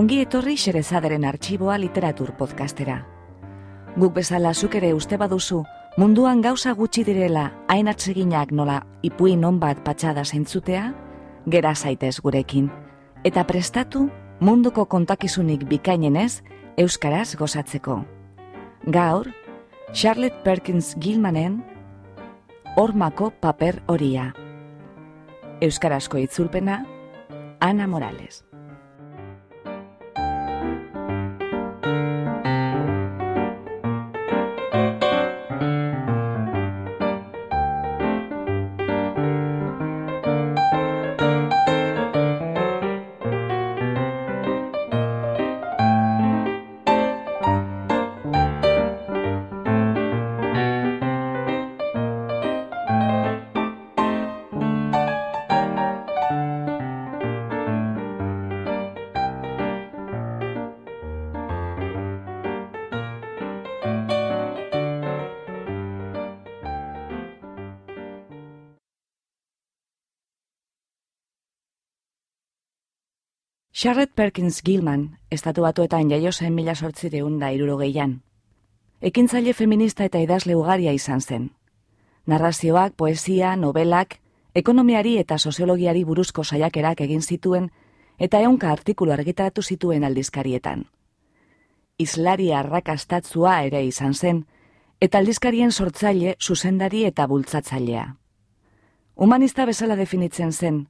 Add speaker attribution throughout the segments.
Speaker 1: Ongi etorri xerezaderen arxiboa literatur podcastera. Guk bezala zuk ere uste baduzu, munduan gauza gutxi direla hain atseginak nola ipuin non bat patxada zentzutea, gera zaitez gurekin. Eta prestatu munduko kontakizunik bikainenez Euskaraz gozatzeko. Gaur, Charlotte Perkins Gilmanen Hormako paper horia. Euskarazko itzulpena, Ana Morales. Charlotte Perkins Gilman, estatu batuetan jaio zen mila sortzireun da irurogeian. Ekintzaile feminista eta idazle ugaria izan zen. Narrazioak, poesia, novelak, ekonomiari eta soziologiari buruzko saiakerak egin zituen eta eunka artikulu argitaratu zituen aldizkarietan. Islari arrakastatzua ere izan zen, eta aldizkarien sortzaile, zuzendari eta bultzatzailea. Humanista bezala definitzen zen,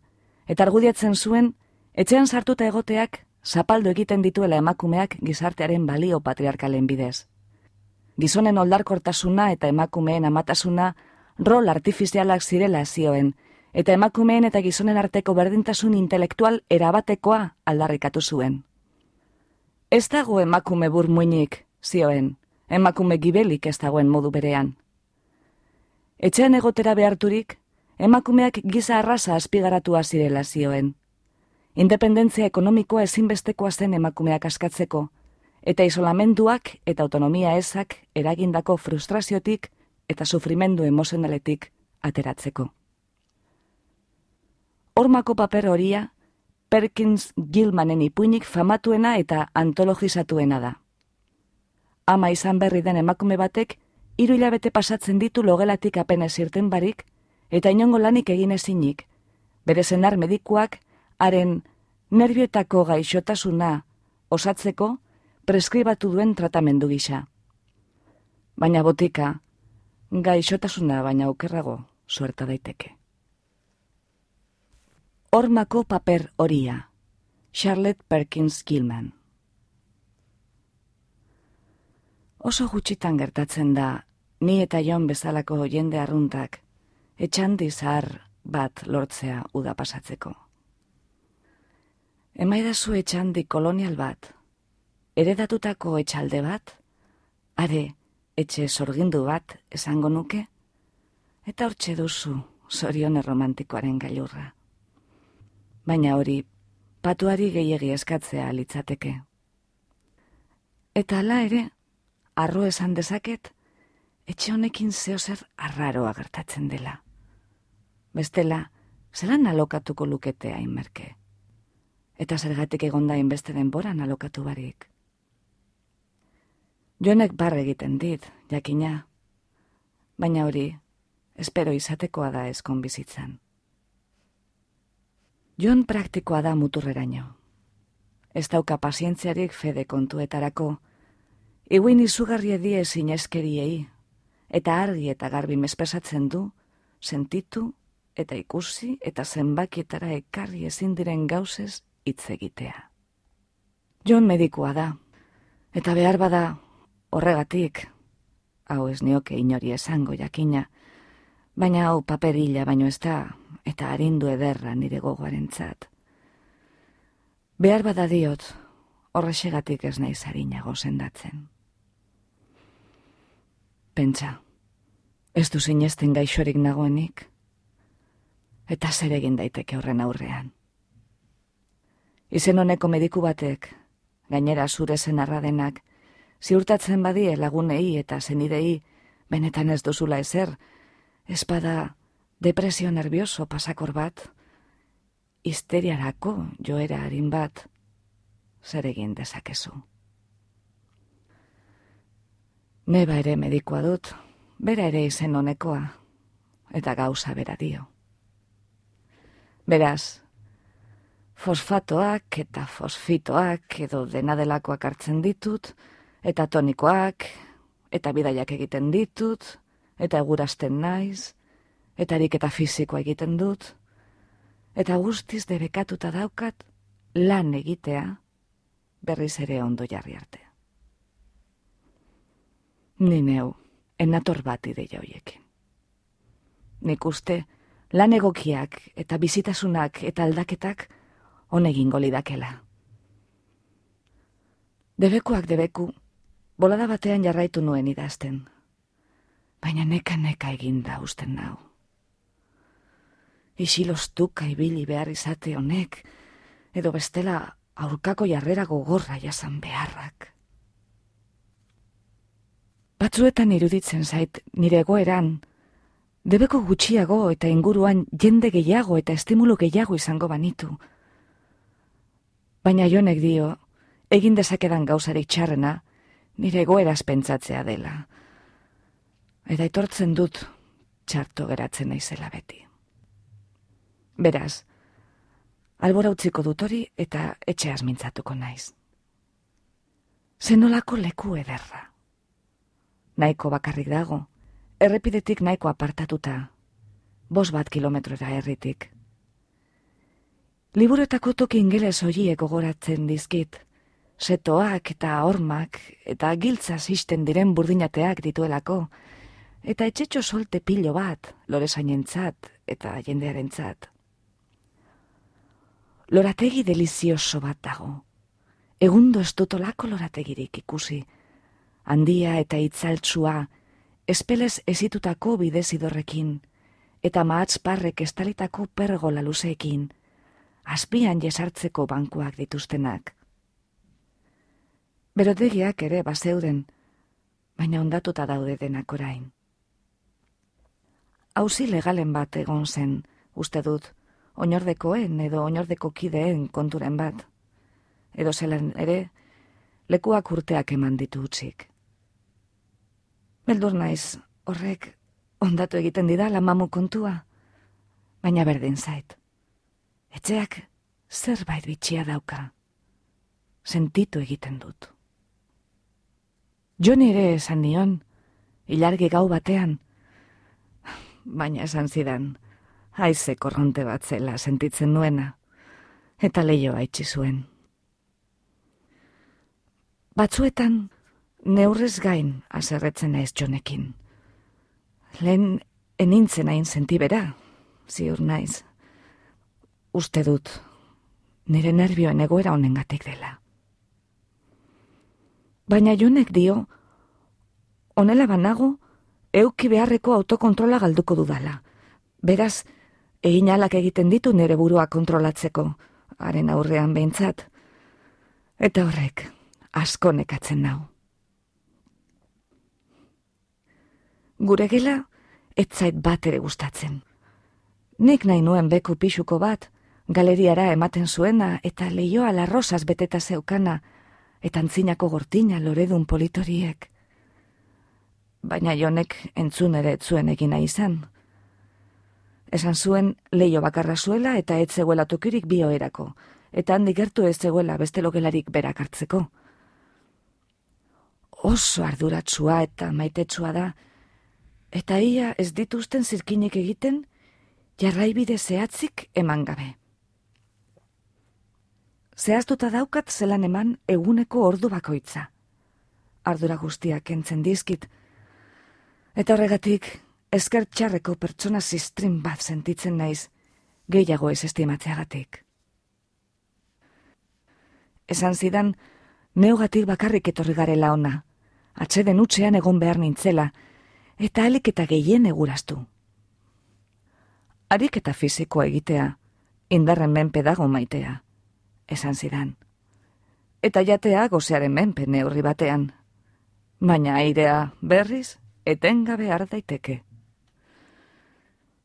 Speaker 1: eta argudiatzen zuen, Etxean sartuta egoteak, zapaldu egiten dituela emakumeak gizartearen balio patriarkalen bidez. Gizonen oldarkortasuna eta emakumeen amatasuna rol artifizialak zirela zioen, eta emakumeen eta gizonen arteko berdintasun intelektual erabatekoa aldarrikatu zuen. Ez dago emakume burmuinik, zioen, emakume gibelik ez dagoen modu berean. Etxean egotera beharturik, emakumeak giza arrasa azpigaratua zirela zioen. Independentzia ekonomikoa ezinbestekoa zen emakumeak askatzeko, eta isolamenduak eta autonomia ezak eragindako frustraziotik eta sufrimendu emozionaletik ateratzeko. Hormako paper horia, Perkins Gilmanen ipuinik famatuena eta antologizatuena da. Ama izan berri den emakume batek, hiru hilabete pasatzen ditu logelatik apenas irten barik, eta inongo lanik egin ezinik, bere zenar medikuak, haren nervioetako gaixotasuna osatzeko preskribatu duen tratamendu gisa. Baina botika, gaixotasuna baina okerrago suerta daiteke. Hormako paper horia, Charlotte Perkins Gilman. Oso gutxitan gertatzen da, ni eta jon bezalako jende arruntak, etxandi zahar bat lortzea uda pasatzeko. Emaidazu etxandi kolonial bat, eredatutako etxalde bat, are, etxe sorgindu bat esango nuke, eta hortxe duzu zorion romantikoaren gailurra. Baina hori, patuari gehiegi eskatzea litzateke. Eta ala ere, arro esan dezaket, etxe honekin zehozer arraroa gertatzen dela. Bestela, zelan alokatuko luketea inmerke eta zergatik egonda inbeste denboran alokatu barik. Jonek barre egiten dit, jakina, baina hori, espero izatekoa da ezkon bizitzan. Jon praktikoa da muturreraino. Ez dauka pazientziarik fede kontuetarako, iguin izugarri edie zinezkeriei, eta argi eta garbi mespesatzen du, sentitu eta ikusi eta zenbakietara ekarri ezin diren gauzez hitz egitea. Jon medikua da, eta behar bada horregatik, hau ez nioke inori esango jakina, baina hau paperilla baino ez da, eta harindu ederra nire gogoaren tzat. Behar bada diot, horrexegatik ez nahi zarinago sendatzen. Pentsa, ez du zinezten gaixorik nagoenik, eta zer egin daiteke horren aurrean. Izen honeko mediku batek, gainera zure zenarra denak, ziurtatzen badie lagunei eta zenidei, benetan ez duzula ezer, espada depresio nervioso pasakor bat, histeriarako joera harin bat, zer egin dezakezu. Neba ere medikoa dut, bera ere izen honekoa, eta gauza bera dio. Beraz, fosfatoak eta fosfitoak edo dena delakoak hartzen ditut, eta tonikoak, eta bidaiak egiten ditut, eta egurasten naiz, eta ariketa fizikoa egiten dut, eta guztiz debekatuta daukat lan egitea berriz ere ondo jarri arte. Ni neu, enator bat ideia hoiekin. Nik uste, lan egokiak eta bizitasunak eta aldaketak honegin golidakela. Debekuak debeku, bolada batean jarraitu nuen idazten, baina neka neka eginda usten nau isilostuka ibili behar izate honek, edo bestela aurkako jarrera gogorra jasan beharrak. Batzuetan iruditzen zait nire egoeran, debeko gutxiago eta inguruan jende gehiago eta estimulu gehiago izango banitu. Baina jonek dio, egin dezakedan gauzarik txarrena, nire egoeraz pentsatzea dela. Eta itortzen dut, txarto geratzen naizela beti. Beraz, albora utziko dutori eta etxeaz mintzatuko naiz. Zenolako leku ederra. Naiko bakarrik dago, errepidetik naiko apartatuta, bos bat kilometrora herritik. Liburuetako toki ingeles hoiek gogoratzen dizkit, setoak eta hormak eta giltza zisten diren burdinateak dituelako, eta etxetxo solte pilo bat, lore eta jendearentzat lorategi delizioso bat dago. Egundo ez dutolako lorategirik ikusi. Handia eta itzaltsua, espelez ezitutako bidezidorrekin, eta mahatz parrek estalitako pergola luzeekin, azpian jesartzeko bankuak dituztenak. Berotegiak ere bazeuden, baina ondatuta daude denak orain. Hauzi legalen bat egon zen, uste dut, oinordekoen edo oinordeko kideen konturen bat. Edo zelan ere, lekuak urteak eman ditu utzik. Beldur naiz, horrek ondatu egiten didala mamu kontua, baina berdin zait. Etxeak zerbait bitxia dauka, sentitu egiten dut. Joni ere esan nion, ilargi gau batean, baina esan zidan, haize korronte bat zela sentitzen nuena, eta lehioa itxi zuen. Batzuetan, neurrez gain azerretzen naiz jonekin. Lehen enintzen hain sentibera, ziur naiz. Uste dut, nire nervioen egoera honengatik dela. Baina jonek dio, onela banago, euki beharreko autokontrola galduko dudala. Beraz, egin alak egiten ditu nere burua kontrolatzeko, haren aurrean behintzat. Eta horrek, asko nekatzen nau. Gure gela, etzait bat ere gustatzen. Nik nahi nuen beku pixuko bat, galeriara ematen zuena eta leioa larrosaz beteta zeukana, eta antzinako gortina loredun politoriek. Baina jonek entzun ere zuen egina izan, Esan zuen leio bakarra zuela eta ez zegoela tokirik bioerako, eta handik gertu ez zegoela beste lokelarik berak hartzeko. Oso arduratsua eta maitetsua da, eta ia ez dituzten zirkinek egiten, jarraibide zehatzik eman gabe. Zehaztuta daukat zelan eman eguneko ordu bakoitza. Ardura guztiak entzen dizkit, eta horregatik esker txarreko pertsona zistrin bat sentitzen naiz, gehiago ez estimatzeagatik. Esan zidan, neugatik bakarrik etorri garela ona, atxeden utxean egon behar nintzela, eta alik eta gehien egurastu. Arik eta fizikoa egitea, indarren menpe dago maitea, esan zidan. Eta jatea gozearen menpe neurri batean, baina airea berriz etengabe daiteke.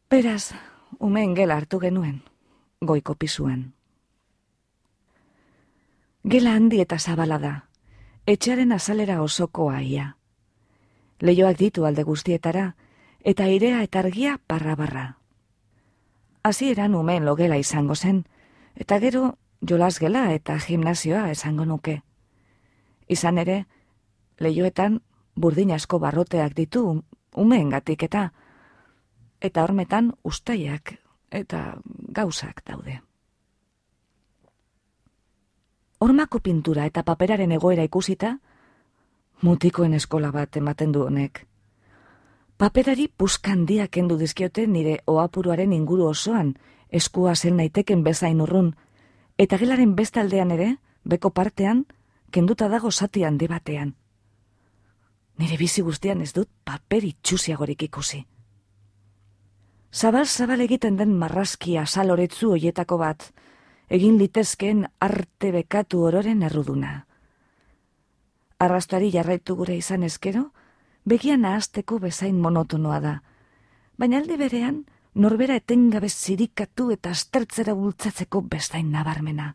Speaker 1: Beraz, umeen gela hartu genuen, goiko pisuan. Gela handi eta zabala da, etxaren azalera osokoa ia. Leioak ditu alde guztietara, eta irea eta argia barra-barra. Hasi eran umeen logela izango zen, eta gero jolas gela eta gimnazioa esango nuke. Izan ere, leioetan burdin asko barroteak ditu umeen gatik eta eta hormetan ustaiak eta gauzak daude. Hormako pintura eta paperaren egoera ikusita, mutikoen eskola bat ematen du honek. Paperari puskandia kendu dizkiote nire oapuruaren inguru osoan, eskua zen naiteken bezain urrun, eta gelaren bestaldean ere, beko partean, kenduta dago zati handi batean. Nire bizi guztian ez dut paperi txusiagorik ikusi. Zabal zabal egiten den marrazkia saloretzu hoietako bat, egin litezkeen arte bekatu ororen erruduna. Arrastuari jarraitu gure izan ezkero, begian ahazteko bezain monotonoa da, baina alde berean, norbera etengabe zirikatu eta astertzera bultzatzeko bezain nabarmena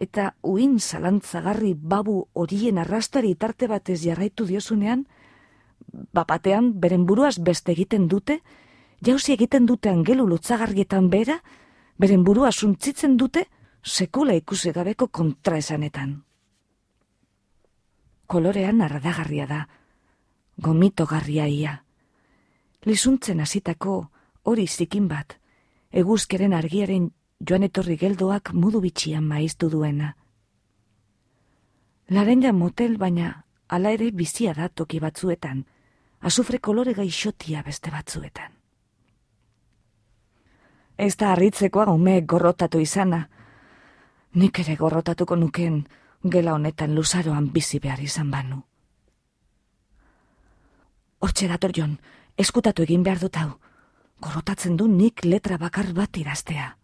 Speaker 1: eta uin zalantzagarri babu horien arrastari tarte batez jarraitu diozunean, bapatean beren buruaz beste egiten dute, jauzi egiten dute angelu lutzagarrietan bera, beren burua suntzitzen dute sekula ikusi gabeko kontraesanetan. Kolorean arradagarria da, gomito garria ia. Lizuntzen hasitako hori zikin bat, eguzkeren argiaren joan etorri geldoak mudu bitxian maiztu duena. Laren motel baina ala ere bizia da toki batzuetan, azufre kolore gaixotia beste batzuetan. Ez da harritzekoa ume gorrotatu izana, nik ere gorrotatuko nuken gela honetan luzaroan bizi behar izan banu. Hortxe dator jon, eskutatu egin behar dut hau, gorrotatzen du nik letra bakar bat idaztea.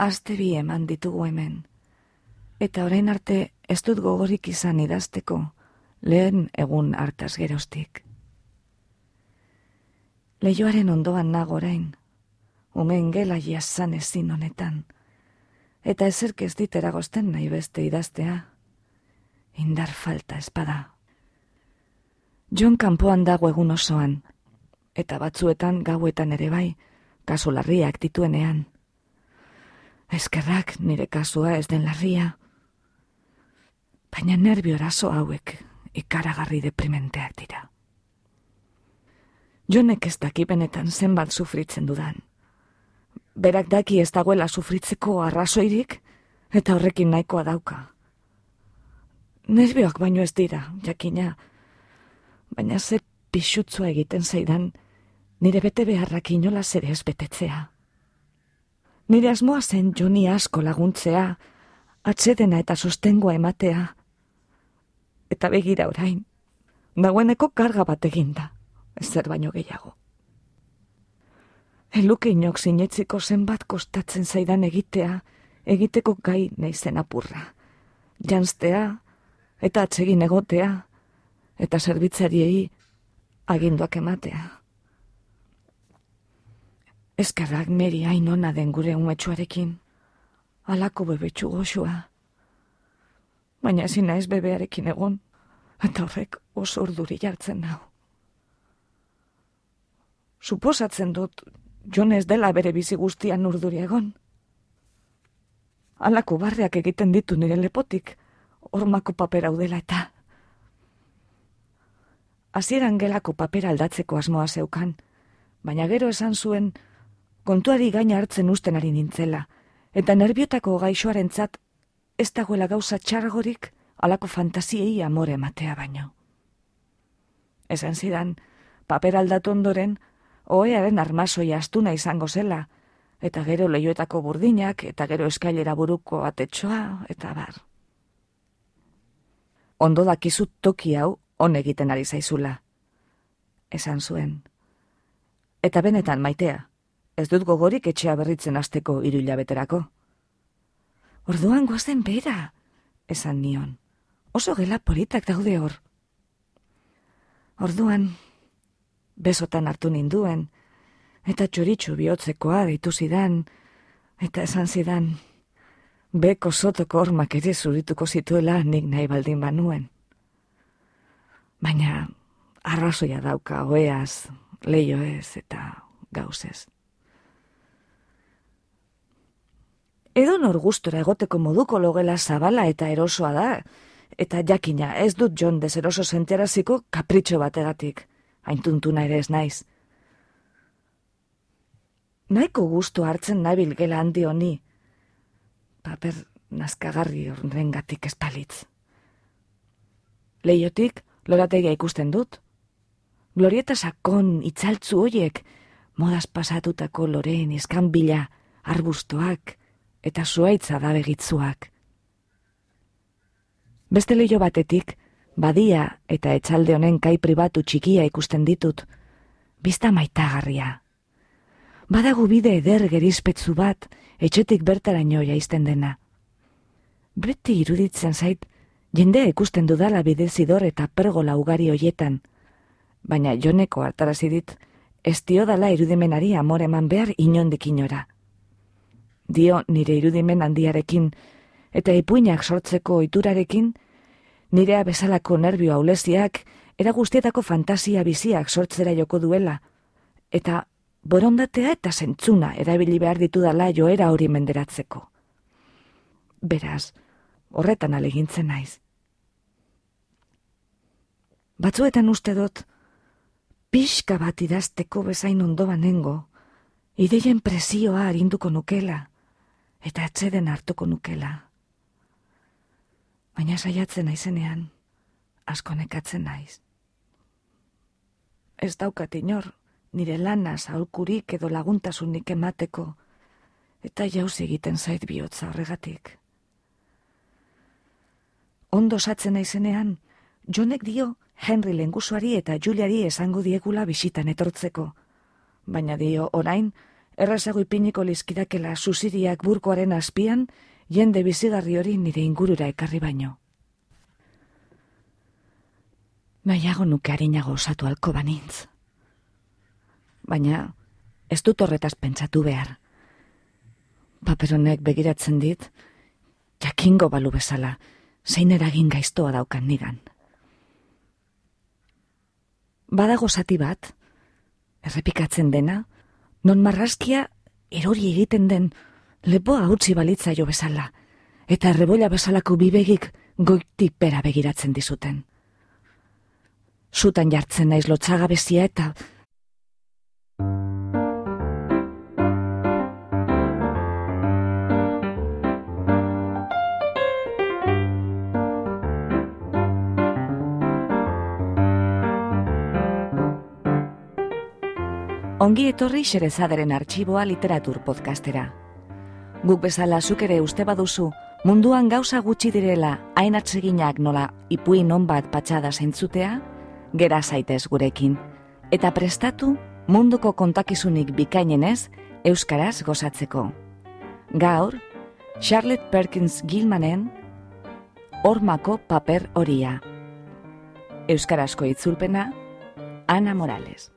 Speaker 1: Aste bi eman ditugu hemen. Eta orain arte ez dut gogorik izan idazteko, lehen egun hartaz gerostik. Leioaren ondoan nago orain, umen gela jasan ezin honetan, eta ezerk ez dit eragozten nahi beste idaztea, indar falta espada. Jon kanpoan dago egun osoan, eta batzuetan gauetan ere bai, kasu larriak dituenean. Eskerrak nire kasua ez den larria. Baina nervio eraso hauek ikaragarri deprimenteak dira. Jonek ez daki benetan zenbat sufritzen dudan. Berak daki ez dagoela sufritzeko arrazoirik eta horrekin nahikoa dauka. Nervioak baino ez dira, jakina. Baina ze pixutzua egiten zaidan nire bete beharrak inola zere ez betetzea. Nire asmoa zen joni asko laguntzea, atsedena eta sostengoa ematea. Eta begira orain, dagoeneko karga bat eginda, ez zer baino gehiago. Eluke inok zinetziko zenbat kostatzen zaidan egitea, egiteko gai naizen apurra. Janztea, eta atsegin egotea, eta zerbitzariei aginduak ematea. Eskarrak meri hain ona den gure umetxuarekin. Alako bebetxu goxua. Baina ezin naiz bebearekin egon, eta horrek oso urduri jartzen nau. Suposatzen dut, jon ez dela bere bizi guztian urduri egon. Alako barreak egiten ditu nire lepotik, hormako papera udela eta. Hasieran gelako papera aldatzeko asmoa zeukan, baina gero esan zuen, kontuari gaina hartzen usten ari nintzela, eta nerbiotako gaixoaren zat, ez dagoela gauza txargorik alako fantasiei amore matea baino. Esan zidan, paper aldatu ondoren, oearen armazoia astuna izango zela, eta gero leioetako burdinak, eta gero eskailera buruko atetxoa, eta bar. Ondo dakizut toki hau on egiten ari zaizula. Esan zuen. Eta benetan maitea, ez dut gogorik etxea berritzen asteko iruila beterako. Orduan goazen bera, esan nion. Oso gela politak daude hor. Orduan, besotan hartu ninduen, eta txoritxu bihotzekoa deitu zidan, eta esan zidan, beko sotoko ormak ere zurituko zituela nik nahi baldin banuen. Baina arrazoia dauka oeaz, leio ez eta gauzez. Edo nor gustora egoteko moduko logela zabala eta erosoa da, eta jakina ez dut John dezeroso sentiaraziko kapritxo bategatik, haintuntuna ere ez naiz. Naiko gustu hartzen nabil gela handi honi, paper nazkagarri horren gatik espalitz. Leiotik, lorategia ikusten dut. Glorieta sakon itzaltzu hoiek, modaz pasatutako loreen izkan bila, arbustoak, eta zuaitza da begitzuak. Beste leio batetik, badia eta etxalde honen kai pribatu txikia ikusten ditut, bizta maitagarria. Badagu bide eder gerizpetzu bat, etxetik bertaraino jaizten dena. Beti iruditzen zait, jende ikusten dudala bide zidor eta pergola ugari hoietan, baina joneko hartarazi dit, ez dala irudimenari amore eman behar inondik inora dio nire irudimen handiarekin, eta ipuinak sortzeko oiturarekin, nirea bezalako nervio auleziak, era guztietako fantasia biziak sortzera joko duela, eta borondatea eta zentzuna erabili behar ditu dala joera hori menderatzeko. Beraz, horretan alegintzen naiz. Batzuetan uste dut, pixka bat idazteko bezain ondo banengo, ideien presioa harinduko nukela, eta atzeden hartuko nukela. Baina saiatzen naizenean, asko nekatzen naiz. Ez daukat inor, nire lana zaulkurik edo laguntasunik emateko, eta jauz egiten zait bihotza horregatik. Ondo satzen naizenean, jonek dio Henry lengusuari eta Juliari esango diegula bisitan etortzeko, baina dio orain, errazago ipiniko lizkidakela susiriak burkoaren azpian, jende bizigarri hori nire ingurura ekarri baino. Nahiago nuke harinago osatu alko banintz. Baina, ez dut horretaz pentsatu behar. Paperonek begiratzen dit, jakingo balu bezala, zein eragin gaiztoa daukan nigan. Badago zati bat, errepikatzen dena, non marraskia erori egiten den lepoa utzi balitza jo bezala, eta errebolla bezalako bibegik goitik pera begiratzen dizuten. Zutan jartzen naiz lotzagabezia eta Ongi etorri xerezaderen arxiboa literatur podcastera. Guk bezala zuk ere uste baduzu, munduan gauza gutxi direla hain atseginak nola ipuin non bat patxada zentzutea, gera zaitez gurekin. Eta prestatu munduko kontakizunik bikainenez Euskaraz gozatzeko. Gaur, Charlotte Perkins Gilmanen Hormako paper horia. Euskarazko itzulpena, Ana Morales.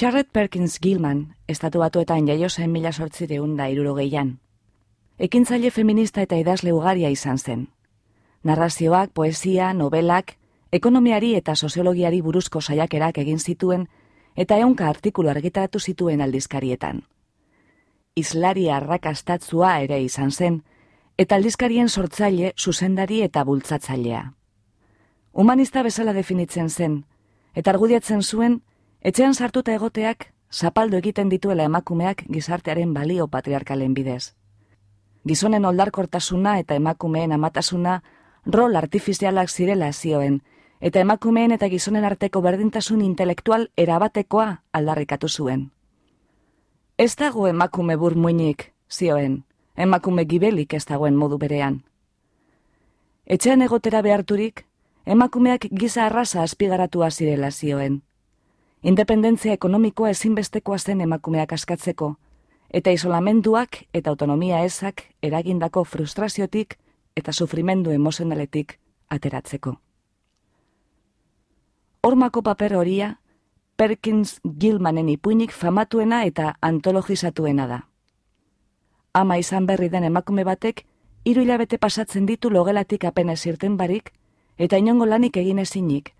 Speaker 1: Charlotte Perkins Gilman, estatu batuetan jaio zen mila sortzi deun da irurogeian. Ekintzaile feminista eta idazle ugaria izan zen. Narrazioak, poesia, novelak, ekonomiari eta soziologiari buruzko saiakerak egin zituen eta eunka artikulu argitaratu zituen aldizkarietan. Islari arrakastatzua ere izan zen, eta aldizkarien sortzaile, zuzendari eta bultzatzailea. Humanista bezala definitzen zen, eta argudiatzen zuen, Etxean sartuta egoteak zapaldo egiten dituela emakumeak gizartearen balio patriarkalen bidez. Gizonen oldarkortasuna eta emakumeen amatasuna rol artifizialak zirela zioen, eta emakumeen eta gizonen arteko berdintasun intelektual erabatekoa aldarrikatu zuen. Ez dago emakume burmuinik, zioen, emakume gibelik ez dagoen modu berean. Etxean egotera beharturik, emakumeak giza arraza azpigaratua zirela zioen. Independentzia ekonomikoa ezinbestekoa zen emakumeak askatzeko, eta isolamenduak eta autonomia ezak eragindako frustraziotik eta sufrimendu emozionaletik ateratzeko. Hormako paper horia, Perkins Gilmanen ipuinik famatuena eta antologizatuena da. Ama izan berri den emakume batek, hiru hilabete pasatzen ditu logelatik apenes irten barik, eta inongo lanik egin ezinik,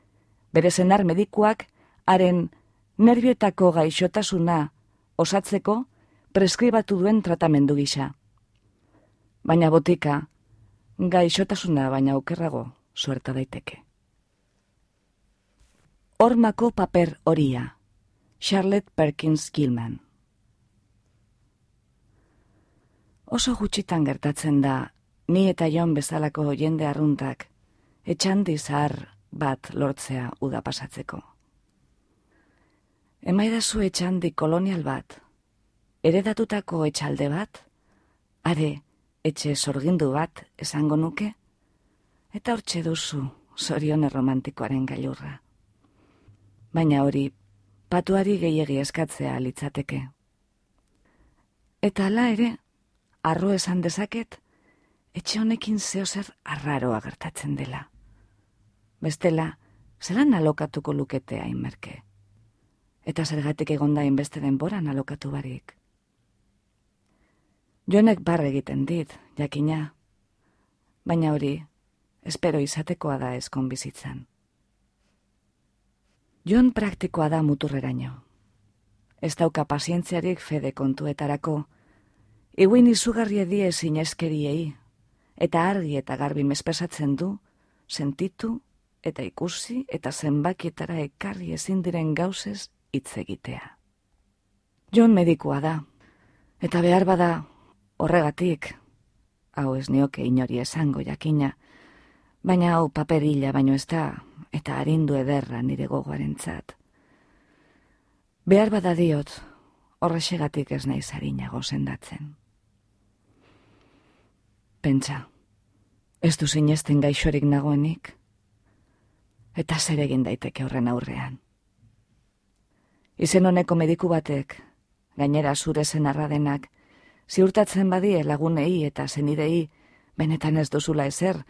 Speaker 1: bere zenar medikuak, haren nervioetako gaixotasuna osatzeko preskribatu duen tratamendu gisa. Baina botika, gaixotasuna baina okerrago suerta daiteke. Hormako paper horia, Charlotte Perkins Gilman. Oso gutxitan gertatzen da, ni eta jon bezalako jende arruntak, etxandi zahar bat lortzea uda pasatzeko. Emaidazu etxandi kolonial bat, eredatutako etxalde bat, are, etxe sorgindu bat esango nuke, eta hortxe duzu zorion romantikoaren gailurra. Baina hori, patuari gehiegi eskatzea litzateke. Eta hala ere, arro esan dezaket, etxe honekin zehozer arraroa gertatzen dela. Bestela, zelan alokatuko luketea inmerke. Eta zergatik egonda inbeste denboran alokatu barik. Joanek barre egiten dit, jakina. Baina hori, espero izatekoa da eskon bizitzan. Joan praktikoa da muturreraino. Ez dauka pazientziarik fede kontuetarako, iguin izugarri edie zinezkeriei, eta argi eta garbi mespesatzen du, sentitu eta ikusi eta zenbakietara ekarri ezin diren gauzez hitz egitea. Jon medikua da, eta behar bada Horregatik, hau ez nioke inori esango jakina, baina hau paperilla baino ez da, eta harindu ederra nire gogoaren tzat. Behar bada diot, horrexegatik ez nahi zarina gozendatzen. Pentsa, ez du zinezten gaixorik nagoenik, eta zer egin daiteke horren aurrean. Izen honeko mediku batek, gainera zure zen arradenak, ziurtatzen badie lagunei eta zenidei, benetan ez duzula ezer,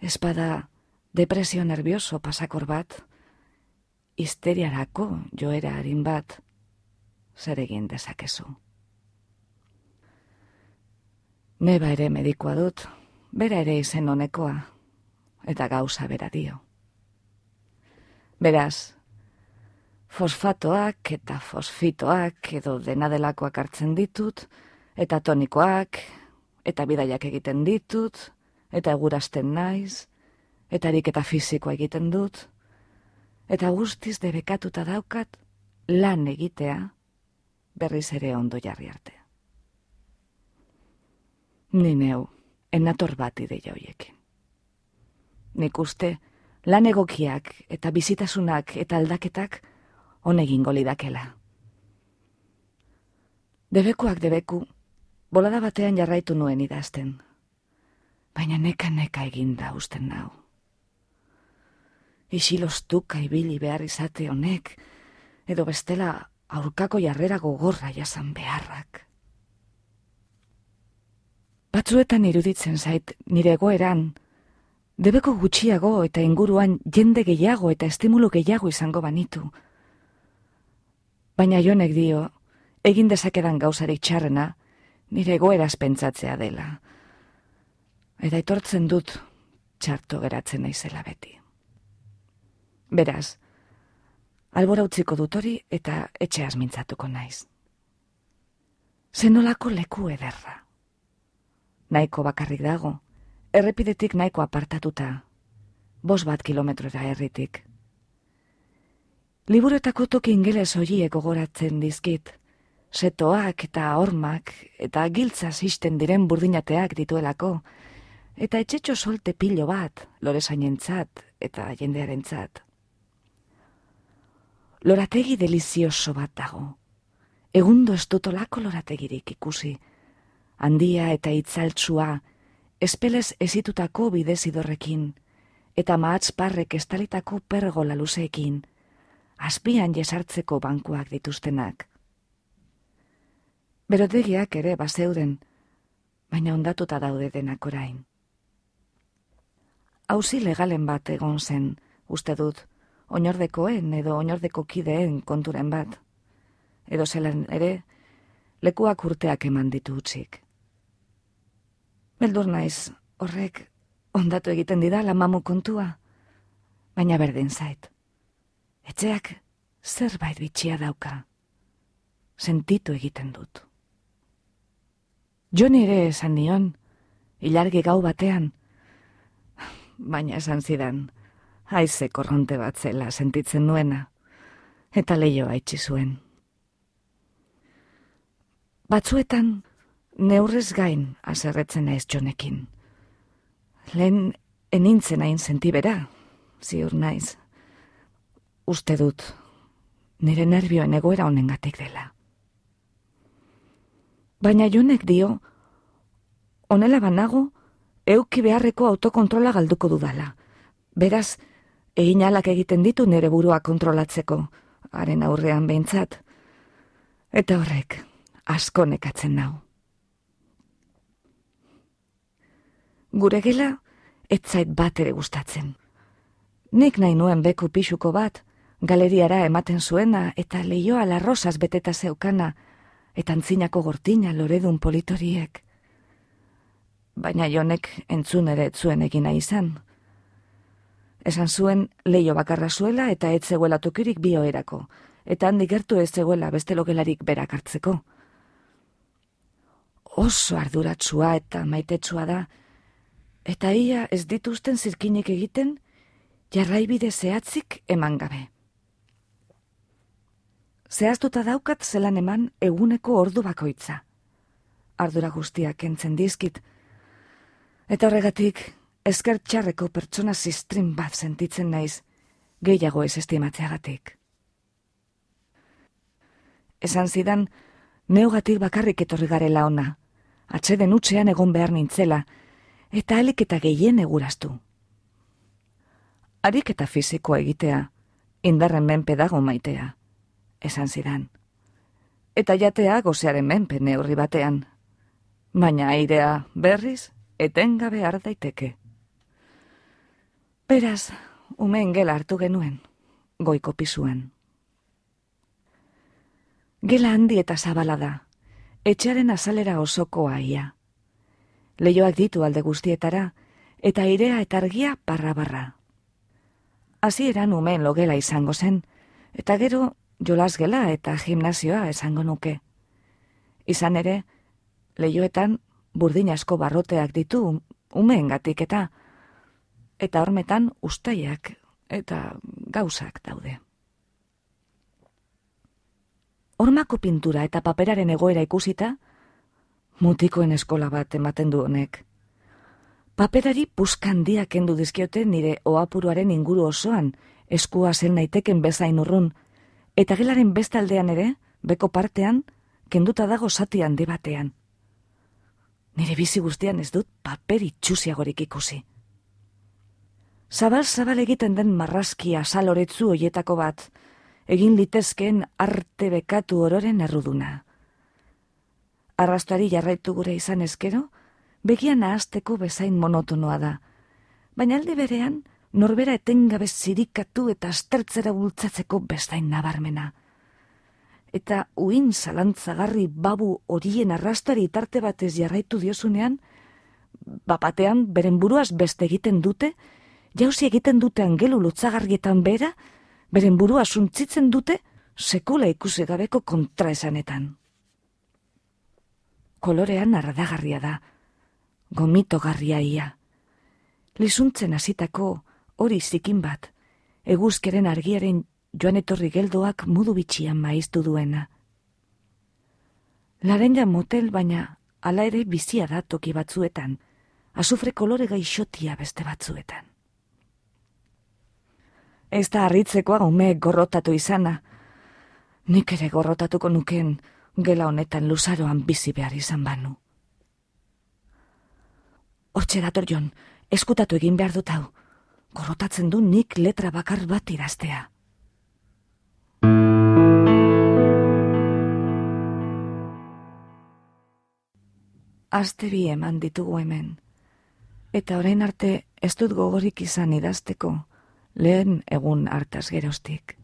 Speaker 1: espada depresio nervioso pasakor bat, histeriarako joera harin bat, zer egin dezakezu. Neba ere medikoa dut, bera ere izen honekoa, eta gauza bera dio. Beraz, fosfatoak eta fosfitoak edo dena delakoak hartzen ditut, eta tonikoak, eta bidaiak egiten ditut, eta egurasten naiz, eta ariketa fizikoa egiten dut, eta guztiz debekatuta daukat lan egitea berriz ere ondo jarri arte. Ni neu, enator bat ideia hoiekin. Nik uste, lan egokiak eta bizitasunak eta aldaketak honegin golidakela. Debekuak debeku, bolada batean jarraitu nuen idazten. Baina neka neka egin da usten nau. Isilostuka ibili behar izate honek, edo bestela aurkako jarrera gogorra jasan beharrak. Batzuetan iruditzen zait nire egoeran, debeko gutxiago eta inguruan jende gehiago eta estimulu gehiago izango banitu. Baina jonek dio, egin dezakedan gauzarik txarrena, nire goeraz pentsatzea dela. Eta etortzen dut txarto geratzen naizela beti. Beraz, albora utziko dut hori eta etxeaz mintzatuko naiz. Zenolako leku ederra. Naiko bakarrik dago, errepidetik naiko apartatuta, bos bat kilometrora herritik. Liburuetako toki ingeles horiek gogoratzen dizkit, setoak eta hormak eta giltza zisten diren burdinateak dituelako, eta etxetxo solte pilo bat, lore eta jendearen zat. Lorategi delizioso bat dago. Egundo ez dutolako lorategirik ikusi. Handia eta itzaltsua, espelez ezitutako bidezidorrekin, eta mahatz parrek estalitako pergola luzeekin, azpian jesartzeko bankuak dituztenak. Berotegiak ere bazeuden, baina ondatuta daude denak orain. Hauzi legalen bat egon zen, uste dut, oinordekoen edo oinordeko kideen konturen bat. Edo zelan ere, lekuak urteak eman ditu utzik. Beldur naiz, horrek ondatu egiten didala mamu kontua, baina berdin zait. Etxeak zerbait bitxia dauka, sentitu egiten dut. Jo nire esan nion, ilargi gau batean, baina esan zidan, haize korronte bat zela sentitzen nuena, eta lehioa itxi zuen. Batzuetan, neurrez gain azerretzen naiz jonekin. Lehen enintzen hain sentibera, ziur naiz. Uste dut, nire nervioen egoera honengatik dela. Baina jonek dio, onela banago, euki beharreko autokontrola galduko dudala. Beraz, egin alak egiten ditu nire burua kontrolatzeko, haren aurrean behintzat. Eta horrek, asko nekatzen nau. Gure gela, etzait bat ere gustatzen. Nik nahi nuen beku pixuko bat, galeriara ematen zuena eta leioa larrosaz beteta zeukana, eta antzinako gortina loredun politoriek. Baina jonek entzun ere zuen egina izan. Esan zuen leio bakarra zuela eta ez zegoela tokirik bioerako, eta handi gertu ez zegoela beste logelarik berak hartzeko. Oso arduratsua eta maitetsua da, eta ia ez dituzten zirkinek egiten, jarraibide zehatzik eman gabe. Zehaztuta daukat zelan eman eguneko ordu bakoitza. Ardura guztiak entzen dizkit. Eta horregatik, esker txarreko pertsona zistrin bat sentitzen naiz, gehiago ez estimatzeagatik. Esan zidan, neugatik bakarrik etorri garela ona, atxeden utxean egon behar nintzela, eta alik eta gehien eguraztu. Arik eta fizikoa egitea, indarren menpe dago maitea esan zidan. Eta jatea gozearen menpe neurri batean. Baina airea berriz etengabe har daiteke. Beraz, umeen gela hartu genuen, goiko pisuan. Gela handi eta zabala da, etxearen azalera osoko aia. Leioak ditu alde guztietara, eta airea eta argia barra-barra. Hasieran umeen logela izango zen, eta gero jolas gela eta gimnazioa esango nuke. Izan ere, lehioetan burdin asko barroteak ditu umeengatik eta eta hormetan ustaiak eta gauzak daude. Hormako pintura eta paperaren egoera ikusita, mutikoen eskola bat ematen du honek. Paperari puskandiak kendu dizkiote nire oapuruaren inguru osoan, eskua zen naiteken bezain urrun, Eta gelaren bestaldean ere, beko partean, kenduta dago zati handi batean. Nire bizi guztian ez dut paperi txusiagorik ikusi. Zabal-zabal egiten den marrazkia saloretzu hoietako bat, egin litezkeen arte bekatu ororen erruduna. Arrastari jarraitu gure izan ezkero, begian ahazteko bezain monotonoa da, baina alde berean, norbera etengabe zirikatu eta astertzera bultzatzeko bestain nabarmena. Eta uin zalantzagarri babu horien arrastari tarte batez jarraitu diozunean, bapatean beren buruaz beste egiten dute, jauzi egiten dute angelu lotzagarrietan bera, beren burua suntzitzen dute, sekula ikusi gabeko kontraesanetan. Kolorean arradagarria da, gomito garria ia. Lizuntzen hasitako hori zikin bat, eguzkeren argiaren joan etorri geldoak mudu bitxian maiztu duena. Laren motel baina ala ere bizia da toki batzuetan, azufre kolore gaixotia beste batzuetan. Ez da harritzekoa ume gorrotatu izana, nik ere gorrotatuko nuken gela honetan luzaroan bizi behar izan banu. Hortxe dator jon, eskutatu egin behar dut hau, gorrotatzen du nik letra bakar bat idaztea. Aste bi eman ditugu hemen, eta orain arte ez dut gogorik izan idazteko, lehen egun hartaz gerostik.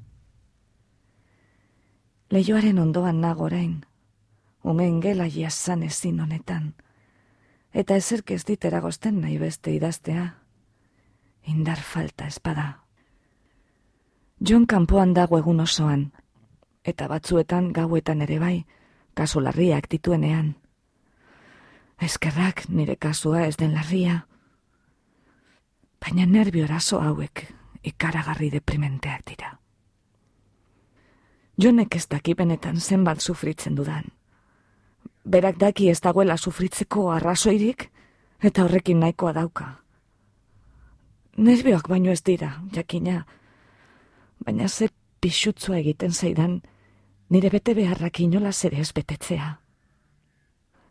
Speaker 1: Leioaren ondoan nago orain, umen gela jasan ezin honetan, eta ezerk ez dit eragozten nahi beste idaztea, indar falta espada. Jon kanpoan dago egun osoan, eta batzuetan gauetan ere bai, kasu larriak dituenean. Eskerrak nire kasua ez den larria, baina nervio eraso hauek ikaragarri deprimenteak dira. Jonek ez daki benetan zenbat sufritzen dudan. Berak daki ez dagoela sufritzeko arrazoirik, eta horrekin nahikoa dauka. Nervioak baino ez dira, jakina, baina ze pixutzua egiten zaidan, nire bete beharrak inola zere ez betetzea.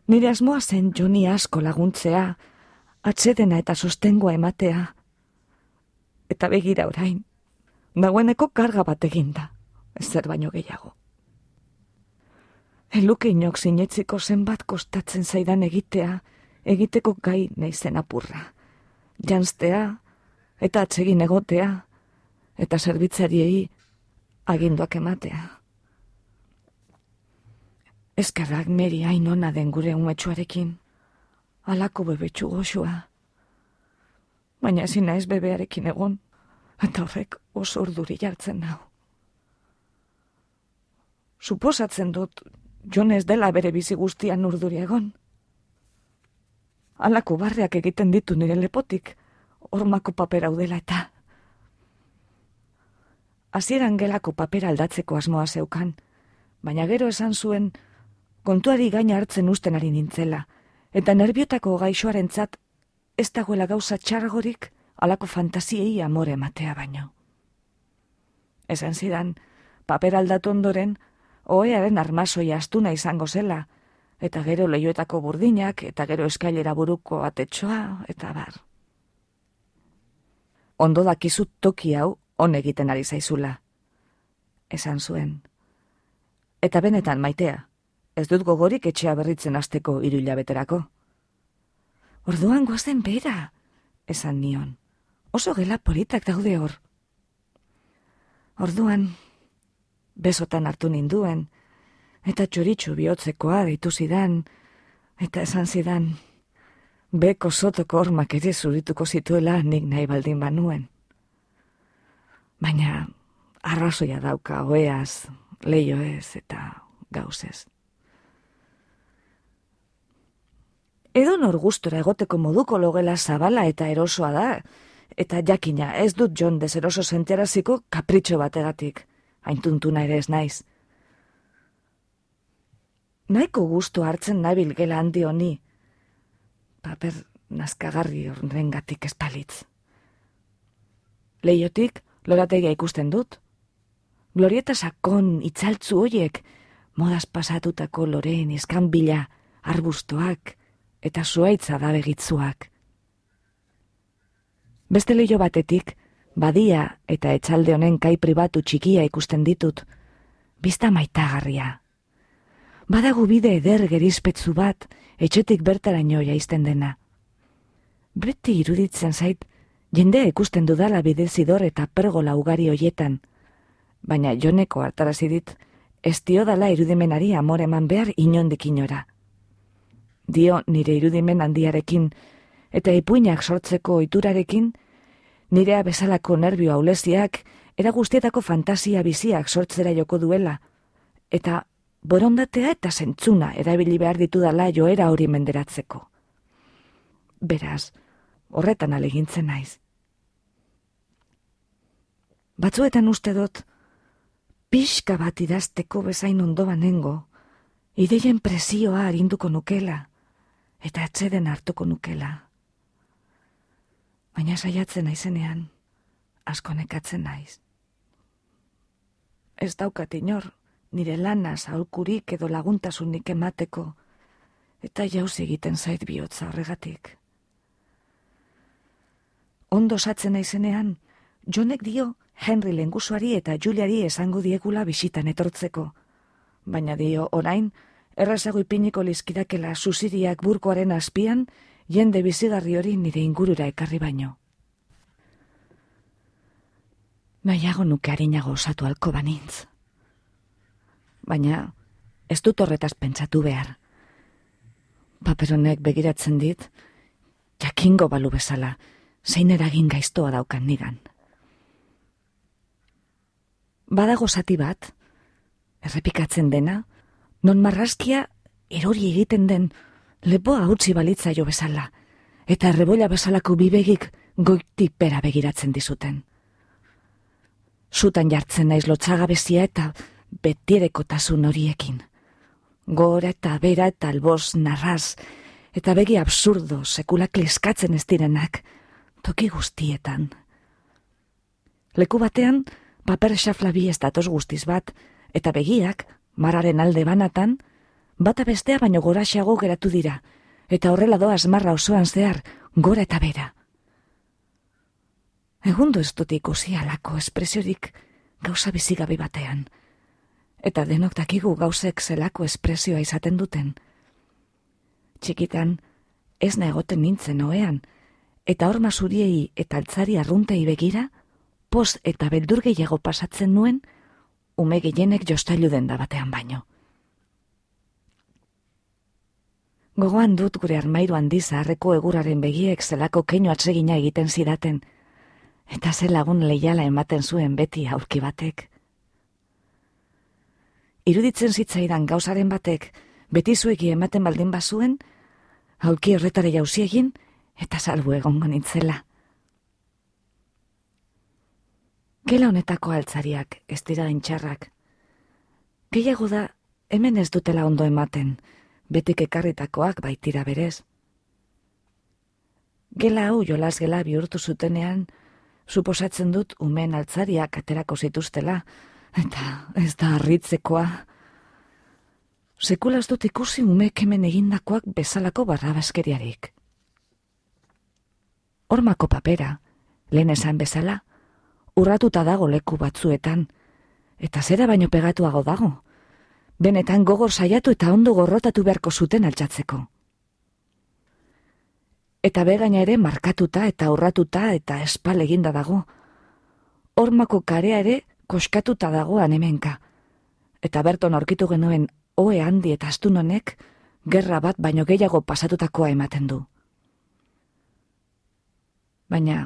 Speaker 1: Nire asmoa zen joni asko laguntzea, atsedena eta sostengoa ematea, eta begira orain, dagoeneko karga bat eginda, zer baino gehiago. Eluke inok sinetziko zenbat kostatzen zaidan egitea, egiteko gai naizen apurra. Janztea, eta atsegin egotea, eta zerbitzariei aginduak ematea. Eskarrak meri hain ona den gure umetxuarekin, alako bebetxu goxua, baina ezin naiz bebearekin egon, eta horrek oso urduri jartzen nau. Suposatzen dut, jon ez dela bere bizi guztian urduri egon. Alako barriak egiten ditu nire lepotik, ormako papera udela eta. Hasieran gelako papera aldatzeko asmoa zeukan, baina gero esan zuen, kontuari gaina hartzen usten ari nintzela, eta nerbiotako gaixoaren ez dagoela gauza txargorik alako fantasiei amore matea baino. Esan zidan, paper aldatu ondoren, oearen armasoia astuna izango zela, eta gero leioetako burdinak, eta gero eskailera buruko atetxoa, eta bar. Ondo dakizu toki hau on egiten ari zaizula. Esan zuen. Eta benetan maitea, ez dut gogorik etxea berritzen asteko iruila beterako. Orduan gozen bera, esan nion. Oso gela politak daude hor. Orduan, besotan hartu ninduen, eta txoritxu bihotzekoa deitu zidan, eta esan zidan, beko sotoko ormak ere zurituko zituela nik nahi baldin banuen. Baina, arrazoia dauka oeaz, leio ez eta gauzez. Edo nor gustora egoteko moduko logela zabala eta erosoa da, eta jakina ez dut jon dezeroso sentiaraziko kapritxo bategatik, haintuntuna ere ez naiz. Naiko gustu hartzen nabil gela handi honi, paper nazkagarri horren gatik espalitz. Leiotik, lorategia ikusten dut. Glorieta sakon itzaltzu hoiek, modaz pasatutako loreen izkan bila, arbustoak, eta zuaitza da begitzuak. Beste leio batetik, badia eta etxalde honen kai pribatu txikia ikusten ditut, bizta maitagarria. Badagu bide eder gerizpetzu bat, etxetik bertaraino jaizten dena. Beti iruditzen zait, jende ikusten dudala bide zidor eta pergola ugari hoietan, baina joneko hartarazidit, ez dio dala irudimenari amoreman behar inondik inora dio nire irudimen handiarekin, eta ipuinak sortzeko oiturarekin, nirea bezalako nervio auleziak, era guztietako fantasia biziak sortzera joko duela, eta borondatea eta zentzuna erabili behar ditudala joera hori menderatzeko. Beraz, horretan alegintzen naiz. Batzuetan uste dut, pixka bat idazteko bezain ondo banengo, ideien presioa harinduko nukela, eta atzeden hartuko nukela. Baina saiatzen naizenean, asko nekatzen naiz. Ez daukat inor, nire lana zaulkurik edo laguntasunik emateko, eta jauz egiten zait bihotza horregatik. Ondo satzen naizenean, jonek dio Henry lengusuari eta Juliari esango diegula bisitan etortzeko. Baina dio orain, errazago ipiniko lizkidakela susiriak burkoaren azpian, jende bizigarri hori nire ingurura ekarri baino. Nahiago nuke harinago osatu alko banintz. Baina, ez dut horretaz pentsatu behar. Paperonek begiratzen dit, jakingo balu bezala, zein eragin gaiztoa daukan nigan badago zati bat, errepikatzen dena, non marraskia erori egiten den lepoa utzi balitza jo bezala, eta errebola bezalako bibegik goitik pera begiratzen dizuten. Zutan jartzen naiz lotzagabezia eta betiereko tasun horiekin. Gora eta bera eta alboz narraz, eta begi absurdo sekulak leskatzen ez direnak, toki guztietan. Leku batean, paper xafla bi ez datoz guztiz bat, eta begiak, mararen alde banatan, bata bestea baino goraxeago geratu dira, eta horrela doaz marra osoan zehar, gora eta bera. Egundu ez dut ikusi alako espresiorik gauza bizigabi batean, eta denok dakigu gauzek zelako espresioa izaten duten. Txikitan, ez negoten nintzen oean, eta horma zuriei eta altzari arruntei begira, post eta beldur gehiago pasatzen nuen, ume gehienek jostailu den da batean baino. Gogoan dut gure armairu handi zaharreko eguraren begiek zelako keino atsegina egiten zidaten, eta ze lagun leiala ematen zuen beti aurki batek. Iruditzen zitzaidan gauzaren batek, beti zuegi ematen baldin bazuen, aurki horretare jauzi egin, eta salbu egongo nintzela. Gela honetako altzariak, ez dira intxarrak. Gehiago da, hemen ez dutela ondo ematen, betik ekarritakoak baitira berez. Gela hau jolas gela bihurtu zutenean, suposatzen dut umen altzariak aterako zituztela, eta ez da harritzekoa. Sekula ez dut ikusi umek hemen egindakoak bezalako barrabaskeriarik. Hormako papera, lehen esan bezala, urratuta dago leku batzuetan, eta zera baino pegatuago dago, benetan gogor saiatu eta ondo gorrotatu beharko zuten altzatzeko. Eta begaina ere markatuta eta urratuta eta espal eginda dago, hormako karea ere koskatuta dagoan hemenka, eta berton aurkitu genuen oe handi eta astun honek, gerra bat baino gehiago pasatutakoa ematen du. Baina,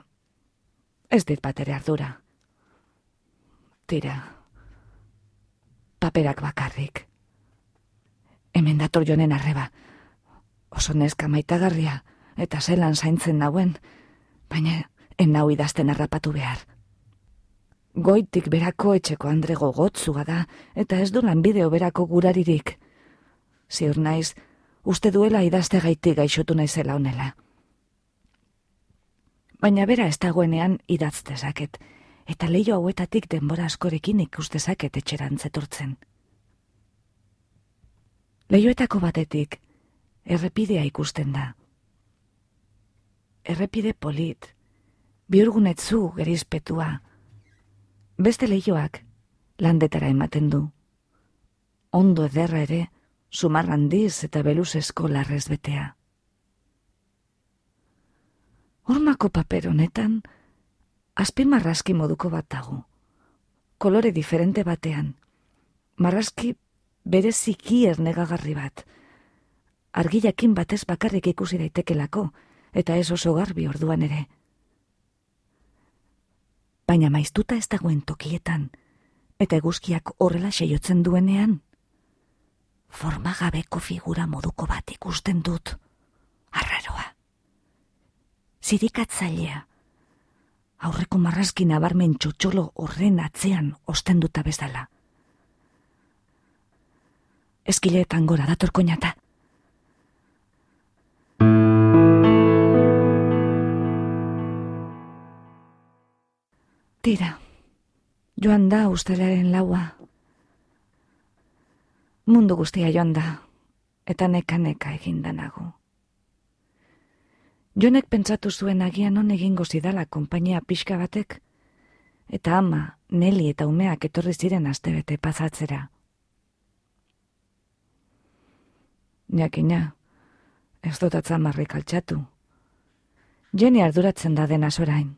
Speaker 1: ez dit bat ere ardura. Tira, paperak bakarrik. Hemen dator jonen arreba, oso neska maitagarria eta zelan zaintzen nauen, baina en nau idazten harrapatu behar. Goitik berako etxeko andrego gotzua da, eta ez du lanbideo berako guraririk. Ziur naiz, uste duela idazte gaiti gaixotu naizela honela baina bera ez dagoenean idatz dezaket, eta leio hauetatik denbora askorekin ikus dezaket etxeran. Leioetako batetik, errepidea ikusten da. Errepide polit, biurgunetzu gerizpetua, beste leioak landetara ematen du. Ondo ederra ere, sumarrandiz eta beluzesko larrez betea. Hormako paper honetan, azpi marrazki moduko bat dago. Kolore diferente batean. Marrazki bere ziki ernegagarri bat. Argilakin batez bakarrik ikusi daitekelako, eta ez oso garbi orduan ere baina maiztuta ez dagoen tokietan, eta eguzkiak horrela seiotzen duenean. Formagabeko figura moduko bat ikusten dut, arraroa. Zirikatzailea, aurreko marrazki nabarmen txotxolo horren atzean ostenduta bezala. Eskiletan gora datorko. Tira, joan da ustelaren laua. Mundu guztia joan da, eta neka neka eginda nago. Jonek pentsatu zuen agian on egingo zidala konpainia pixka batek, eta ama, Neli eta umeak etorri ziren astebete pasatzera. Jakina, ez dut atzamarrik altxatu. Jeni arduratzen da dena sorain.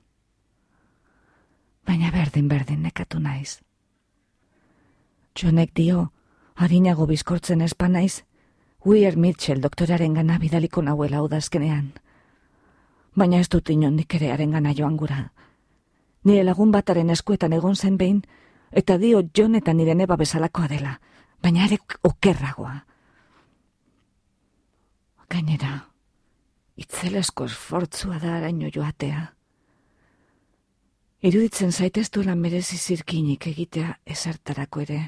Speaker 1: Baina berdin berdin nekatu naiz. Jonek dio, harinago bizkortzen espan naiz, Weir Mitchell doktoraren gana bidaliko nahuela udazkenean. Baina ez dut inondik ere haren gana joan gura. Nire lagun bataren eskuetan egon zen behin, eta dio John eta nire neba bezalakoa dela, baina ere okerragoa. Gainera, itzelesko esfortzua da araino joatea. Iruditzen zaitez duela merezi zirkinik egitea esartarako ere.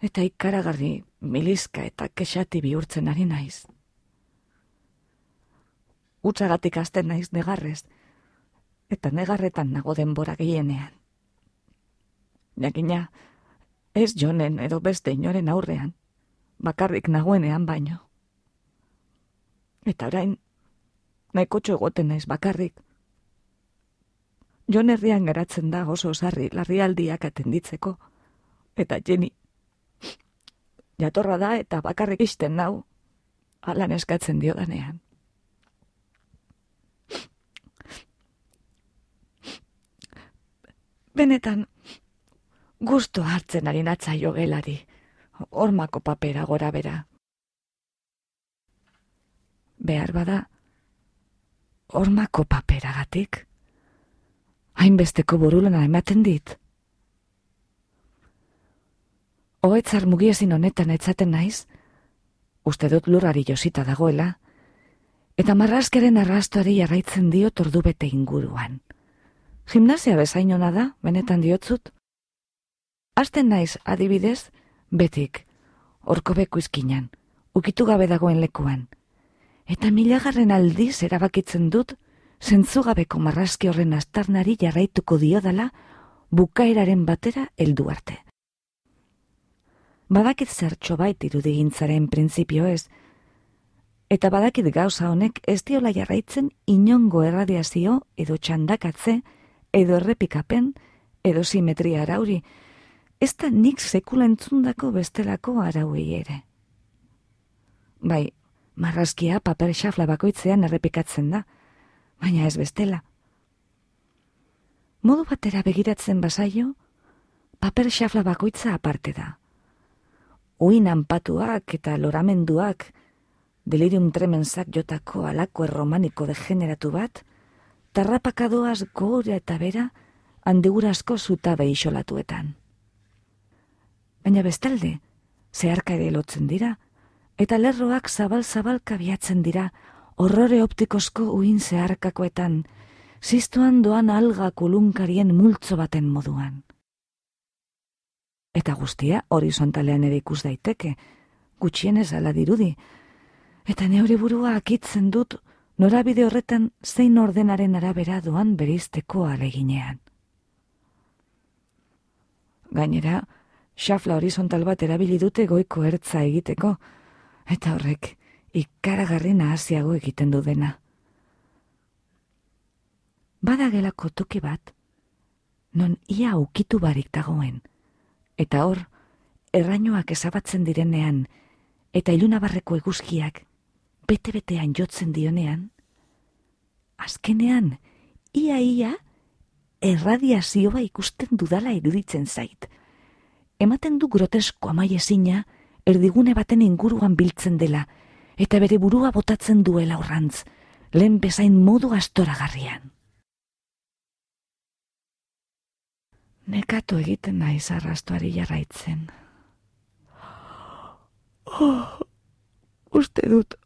Speaker 1: Eta ikaragarri milizka eta kexati bihurtzen ari naiz. Utsagatik azten naiz negarrez, eta negarretan nago denbora gehienean. Jakina, ez jonen edo beste inoren aurrean, bakarrik nagoenean baino. Eta orain, nahiko egoten naiz bakarrik. Jon herrian garatzen da oso sarri larrialdiak atenditzeko, eta jeni, jatorra da eta bakarrik isten nau, alan eskatzen dio danean. Benetan, gusto hartzen ari natza jogelari, ormako papera gora bera. Behar bada, ormako paperagatik, hainbesteko burulena ematen dit. Oetzar mugiezin honetan etzaten naiz, uste dut lurrari josita dagoela, eta marraskeren arrastoari jarraitzen dio tordu bete inguruan. Gimnasia bezain hona da, benetan diotzut? Asten naiz, adibidez, betik, orko beku izkinan, ukitu gabe dagoen lekuan, eta milagarren aldiz erabakitzen dut, zentzugabeko marrazki horren astarnari jarraituko diodala, bukaeraren batera heldu arte. Badakit zertxo bait irudigintzaren printzipio ez, eta badakit gauza honek ez diola jarraitzen inongo erradiazio edo txandakatze, edo errepikapen, edo simetria arauri, ez da nik sekulentzundako bestelako arauei ere. Bai, marrazkia paper xafla bakoitzean errepikatzen da, baina ez bestela. Modu batera begiratzen basaio, paper xafla bakoitza aparte da. Uin anpatuak eta loramenduak, delirium tremenzak jotako alako erromaniko degeneratu bat, tarrapakadoaz gora eta bera, handigurazko zuta isolatuetan. Baina bestalde, zeharka ere lotzen dira, eta lerroak zabal-zabalka biatzen dira, horrore optikosko uin zeharkakoetan, ziztuan doan alga kulunkarien multzo baten moduan. Eta guztia horizontalean ere ikus daiteke, gutxienez ala dirudi, eta neure burua akitzen dut norabide horretan zein ordenaren arabera doan berizteko aleginean. Gainera, xafla horizontal bat erabili dute goiko ertza egiteko, eta horrek ikaragarri nahasiago egiten du dena. Bada gelako toki bat, non ia ukitu barik dagoen, eta hor, errainoak ezabatzen direnean, eta ilunabarreko eguzkiak, bete-betean jotzen dionean, azkenean, ia-ia, erradiazioa ikusten dudala iruditzen zait. Ematen du grotesko amaiezina, erdigune baten inguruan biltzen dela, eta bere burua botatzen duela aurrantz, lehen bezain modu astoragarrian. Nekatu egiten nahi zarrastuari jarraitzen. Oh, uste dut,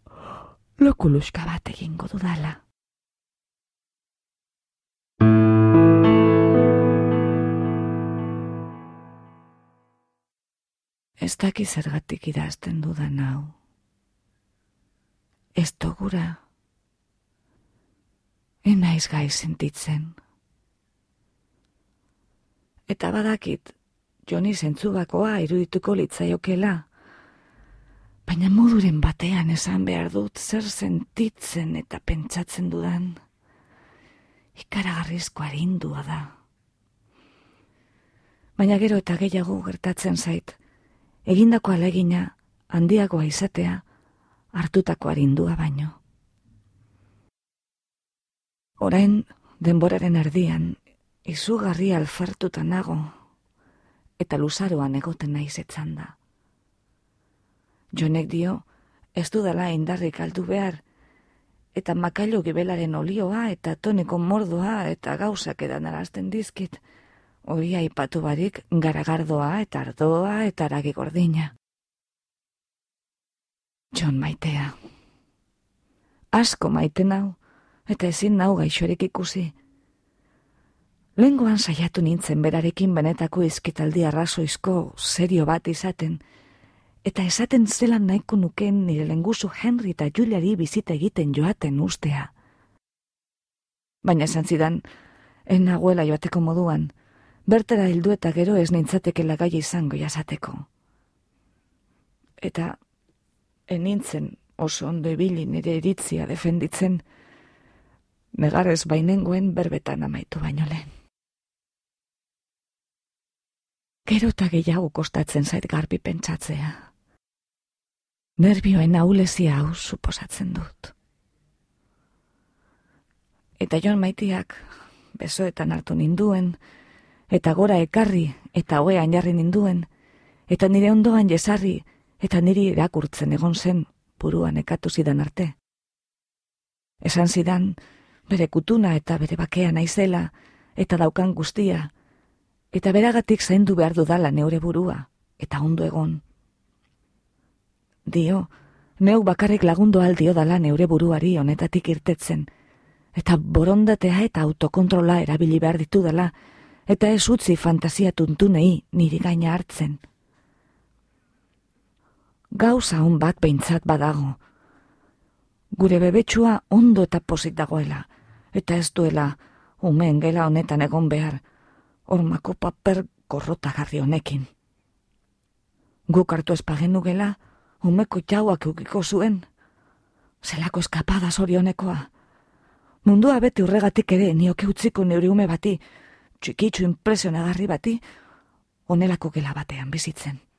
Speaker 1: lokuluska bat egingo dudala. ez daki zergatik idazten dudan hau. Ez togura. Enaiz gai sentitzen. Eta badakit, joni zentzubakoa irudituko litzaiokela. Baina moduren batean esan behar dut zer sentitzen eta pentsatzen dudan. Ikaragarrizko harindua da. Baina gero eta gehiago gertatzen zait, egindako alegina handiagoa izatea hartutako arindua baino. Orain denboraren erdian izugarri alfartuta nago eta luzaroan egoten naiz etzan da. Jonek dio, ez dudala indarrik aldu behar, eta makailu gibelaren olioa eta toneko mordoa eta gauzak edan arazten dizkit, Hoi aipatu barik garagardoa eta ardoa eta aragi gordina. John maitea. Asko maite nau, eta ezin nau gaixorek ikusi. Lengoan saiatu nintzen berarekin benetako izkitaldi arrazoizko serio bat izaten, eta esaten zelan nahiko nuken nire lenguzu Henry eta Juliari bizita egiten joaten ustea. Baina esan zidan, en nagoela joateko moduan, bertera hildu eta gero ez nintzateke lagai izango jasateko. Eta enintzen oso ondo ibili nire iritzia defenditzen, negarrez bainengoen berbetan amaitu baino lehen. Gero eta gehiago kostatzen zait garbi pentsatzea. Nerbioen aulezia hau suposatzen dut. Eta jon maitiak besoetan hartu ninduen, eta gora ekarri eta hoean jarri ninduen, eta nire ondoan jesarri eta niri erakurtzen egon zen buruan ekatu zidan arte. Esan zidan, bere kutuna eta bere bakea naizela, eta daukan guztia, eta beragatik zaindu behar dudala neure burua, eta ondo egon. Dio, neu bakarrik lagundu aldio dala neure buruari honetatik irtetzen, eta borondatea eta autokontrola erabili behar ditu dela, eta ez utzi fantasia tuntunei niri gaina hartzen. Gauza hon bat behintzat badago. Gure bebetsua ondo eta posit dagoela, eta ez duela umeen gela honetan egon behar, ormako paper korrota garri honekin. Guk hartu espagenu gela, umeko jauak eukiko zuen, zelako eskapada zorionekoa. Mundua bete urregatik ere nioke utziko neuri ume bati, txikitzu impresionagarri bati, onelako gela batean bizitzen.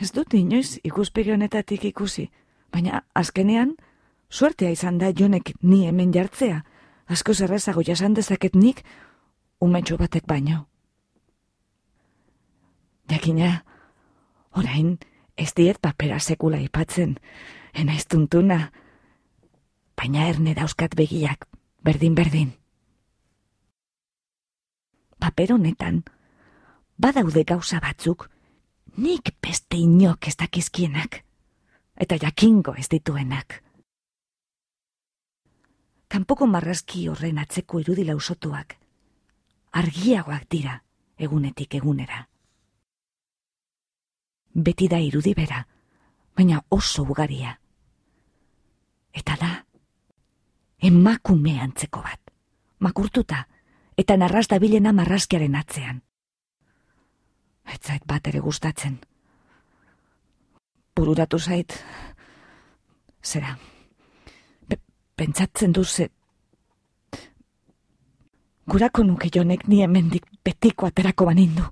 Speaker 1: Ez dut inoiz ikuspegi honetatik ikusi, baina azkenean, suertea izan da jonek ni hemen jartzea, asko zerrezago jasan dezaket nik, umetxo batek baino. Jakina, orain, ez diet papera sekula ipatzen, ena tuntuna, baina erne dauzkat begiak, berdin-berdin paper honetan, badaude gauza batzuk, nik beste inok ez dakizkienak, eta jakingo ez dituenak. Kanpoko marrazki horren atzeko irudi lausotuak, argiagoak dira egunetik egunera. Beti da irudi bera, baina oso ugaria. Eta da, emakume antzeko bat, makurtuta, eta narraz bilena marrazkiaren atzean. Etzait bat ere gustatzen. Bururatu zait, zera, pentsatzen duze, gurako nuke jonek ni hemendik betiko aterako banindu.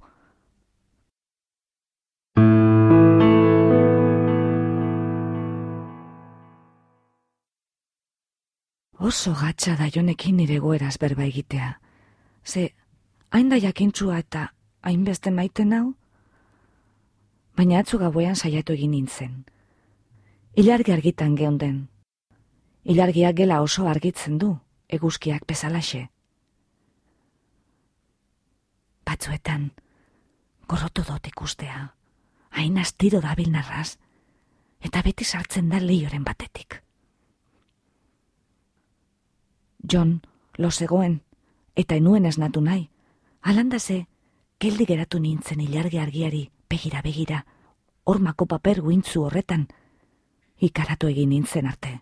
Speaker 1: Oso gatsa da jonekin nire goeraz berba egitea ze hain da jakintzua eta hainbeste maiten hau? Baina atzu gauean saiatu egin nintzen. Ilargi argitan geunden. Ilargiak gela oso argitzen du, eguzkiak bezalaxe. Batzuetan, gorrotu dut ikustea, hain astiro dabil narraz, eta beti sartzen da lehioren batetik. John, lo zegoen, eta enuen esnatu nahi. Alandase, geldi geratu nintzen ilargi argiari, begira begira, hormako paper guintzu horretan, ikaratu egin nintzen arte.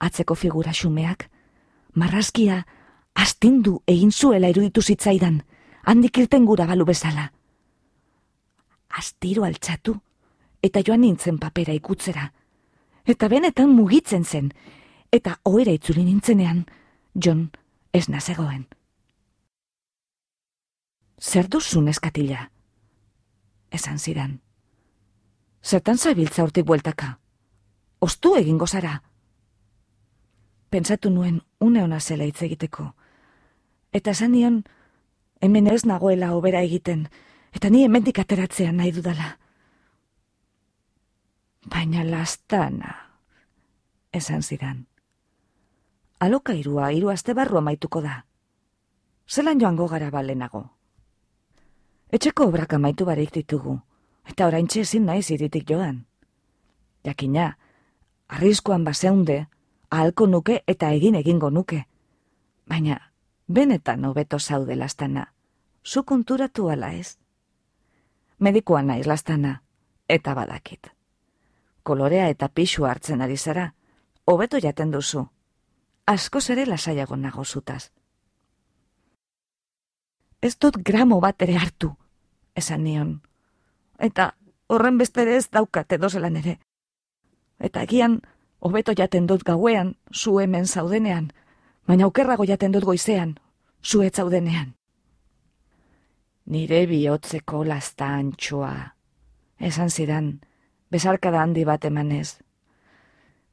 Speaker 1: Atzeko figura xumeak, marrazkia, astindu egin zuela iruditu zitzaidan, handik irten gura balu bezala. Astiro altxatu, eta joan nintzen papera ikutzera, eta benetan mugitzen zen, eta oera itzuli nintzenean, John ez nazegoen. Zer duzun eskatila? Esan zidan. Zertan zabiltza urtik bueltaka? Ostu egingo zara? Pentsatu nuen une ona zela hitz egiteko. Eta esan nion, hemen ez nagoela obera egiten, eta ni hemendik ateratzea nahi dudala. Baina lastana, esan zidan. Aloka irua, iru aste barru amaituko da. Zelan joango gara balenago. Etxeko obrak amaitu barik ditugu, eta orain ezin naiz iritik joan. Jakina, arriskoan baseunde, ahalko nuke eta egin egingo nuke. Baina, benetan hobeto zaude lastana, zu konturatu ala ez. Medikoa naiz lastana, eta badakit. Kolorea eta pixu hartzen ari zara, hobeto jaten duzu. Asko ere lasaiago nago zutaz. Ez dut gramo bat ere hartu, esan nion. Eta horren bestere ez daukat edo zelan ere. Eta egian, hobeto jaten dut gauean, zu hemen zaudenean, baina aukerrago jaten dut goizean, zu zaudenean. Nire bihotzeko lasta antxoa, esan zidan, bezarkada handi bat emanez.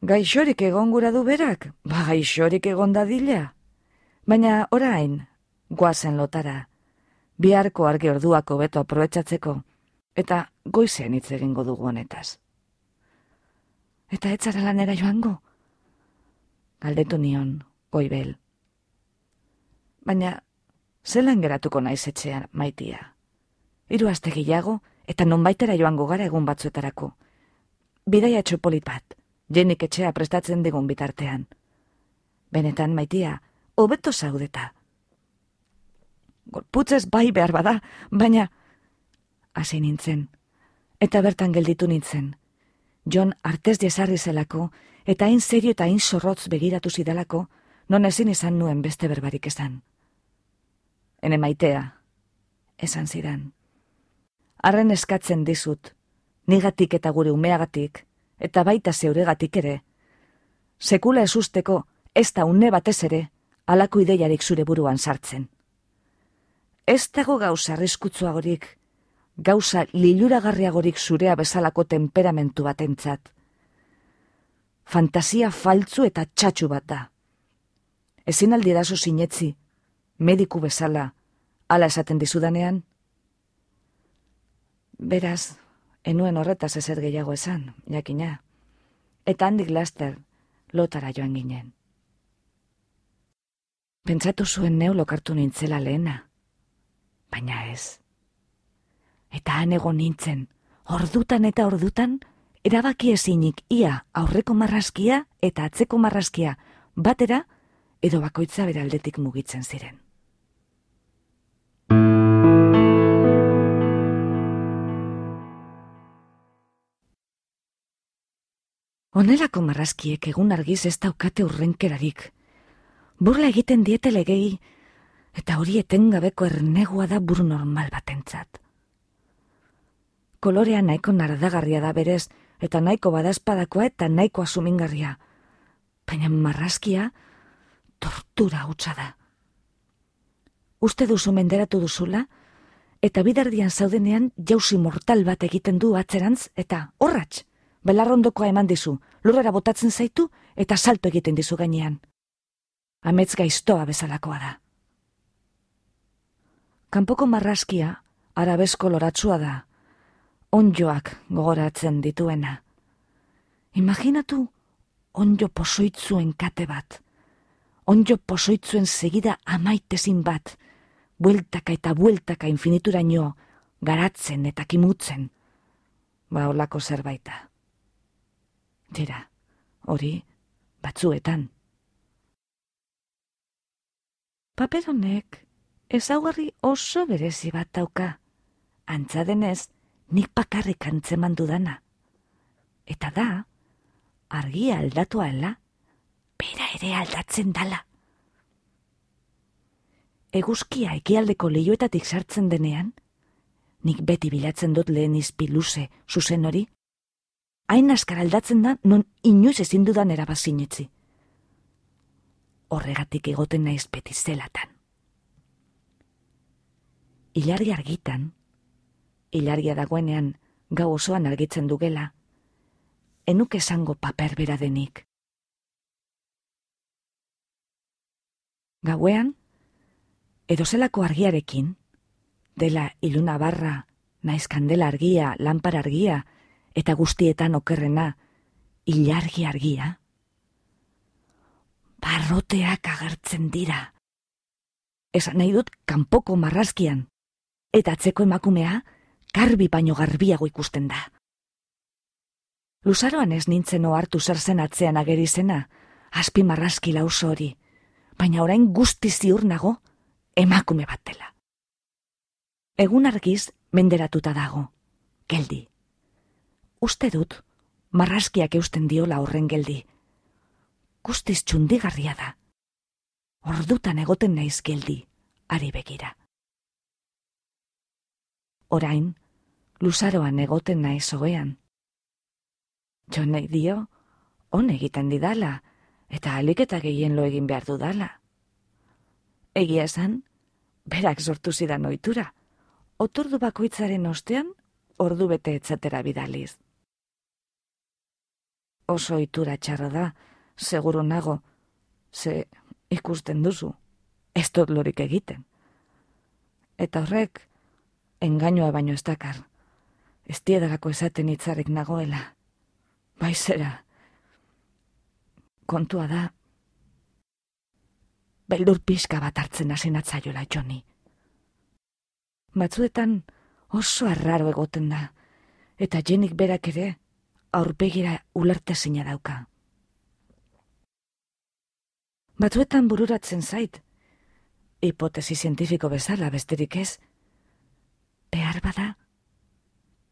Speaker 1: Gaixorik egon gura du berak, ba gaixorik egon dadila. Baina orain, guazen lotara, biharko argi orduako beto aprobetsatzeko, eta goizean hitz egingo dugu honetaz. Eta ez zara lanera joango? Galdetu nion, goibel. Baina, zelan geratuko naiz etxean maitia? Hiru aste gehiago, eta nonbaitera joango gara egun batzuetarako. Bidaia txopolit bat, jenik etxea prestatzen digun bitartean. Benetan maitia, hobeto zaudeta. Gorputzez bai behar bada, baina... Hasi nintzen, eta bertan gelditu nintzen. John artez jesarri zelako, eta hain serio eta hain zorrotz begiratu zidalako, non ezin izan nuen beste berbarik esan. Hene maitea, esan zidan. Arren eskatzen dizut, nigatik eta gure umeagatik, eta baita zeuregatik ere. Sekula ez usteko, ez da une batez ere, alako ideiarik zure buruan sartzen. Ez dago gauza arriskutsuagorik, gauza liluragarriagorik zurea bezalako temperamentu batentzat. Fantasia faltzu eta txatxu bat da. Ezin aldirazo sinetzi, mediku bezala, ala esaten dizudanean? Beraz, enuen horretaz ezer gehiago esan, jakina. Eta handik laster, lotara joan ginen. Pentsatu zuen neu lokartu nintzela lehena, baina ez. Eta han egon nintzen, ordutan eta ordutan, erabaki ezinik ia aurreko marrazkia eta atzeko marrazkia batera edo bakoitza beraldetik mugitzen ziren. Onelako marrazkiek egun argiz ez daukate urrenkerarik. Burla egiten diete legei, eta hori etengabeko ernegua da buru normal batentzat. Kolorea nahiko nardagarria da berez, eta nahiko badazpadakoa eta nahiko asumingarria. Baina marrazkia, tortura hutsa da. Uste duzu menderatu duzula, eta bidardian zaudenean jauzi mortal bat egiten du atzerantz, eta horratx, belarrondokoa eman dizu, lurrera botatzen zaitu eta salto egiten dizu gainean. Amets gaiztoa bezalakoa da. Kanpoko marrazkia, arabesko loratzua da, onjoak gogoratzen dituena. Imaginatu onjo posoitzuen kate bat, onjo posoitzuen segida amaitezin bat, bueltaka eta bueltaka infinituraino, garatzen eta kimutzen, ba olako zerbaita. Dira, hori, batzuetan. Paper honek, ezaugarri oso berezi bat dauka. Antza denez, nik bakarrik antzeman dudana. Eta da, argia aldatu ala, bera ere aldatzen dala. Eguzkia ekialdeko lehioetatik sartzen denean, nik beti bilatzen dut lehen izpi luze, zuzen hori, hain askar aldatzen da non inoiz ezin dudan erabazinetzi. Horregatik egoten naiz beti zelatan. Ilargi argitan, ilargia dagoenean gau osoan argitzen dugela, enuk esango paper bera denik. Gauean, edozelako argiarekin, dela iluna barra, naiz kandela argia, lampar argia, eta guztietan okerrena, ilargi argia. Barroteak agertzen dira. Esan nahi dut kanpoko marrazkian, eta atzeko emakumea, garbi baino garbiago ikusten da. Luzaroan ez nintzen ohartu zer zen atzean ageri zena, azpi marrazki lauso hori, baina orain guzti ziur nago, emakume bat dela. Egun argiz menderatuta dago, geldi. Uste dut, marrazkiak eusten diola horren geldi. Guztiz txundigarria da. Ordutan egoten naiz geldi, ari begira orain, luzaroan egoten nahi zoean. Jo nahi dio, hon egiten didala, eta aliketa gehien lo egin behar dudala. Egia esan, berak sortu zidan ohitura. otordu bakoitzaren ostean, ordu bete etzatera bidaliz. Oso ohitura txarra da, seguru nago, ze ikusten duzu, ez dut lorik egiten. Eta horrek, engainoa baino ez dakar. Ez diedarako esaten hitzarek nagoela. Baizera. Kontua da. Beldur pixka bat hartzen hasi natzaiola joni. Batzuetan oso arraro egoten da. Eta jenik berak ere aurpegira ulerte zina dauka. Batzuetan bururatzen zait, hipotesi zientifiko bezala besterik ez, bada,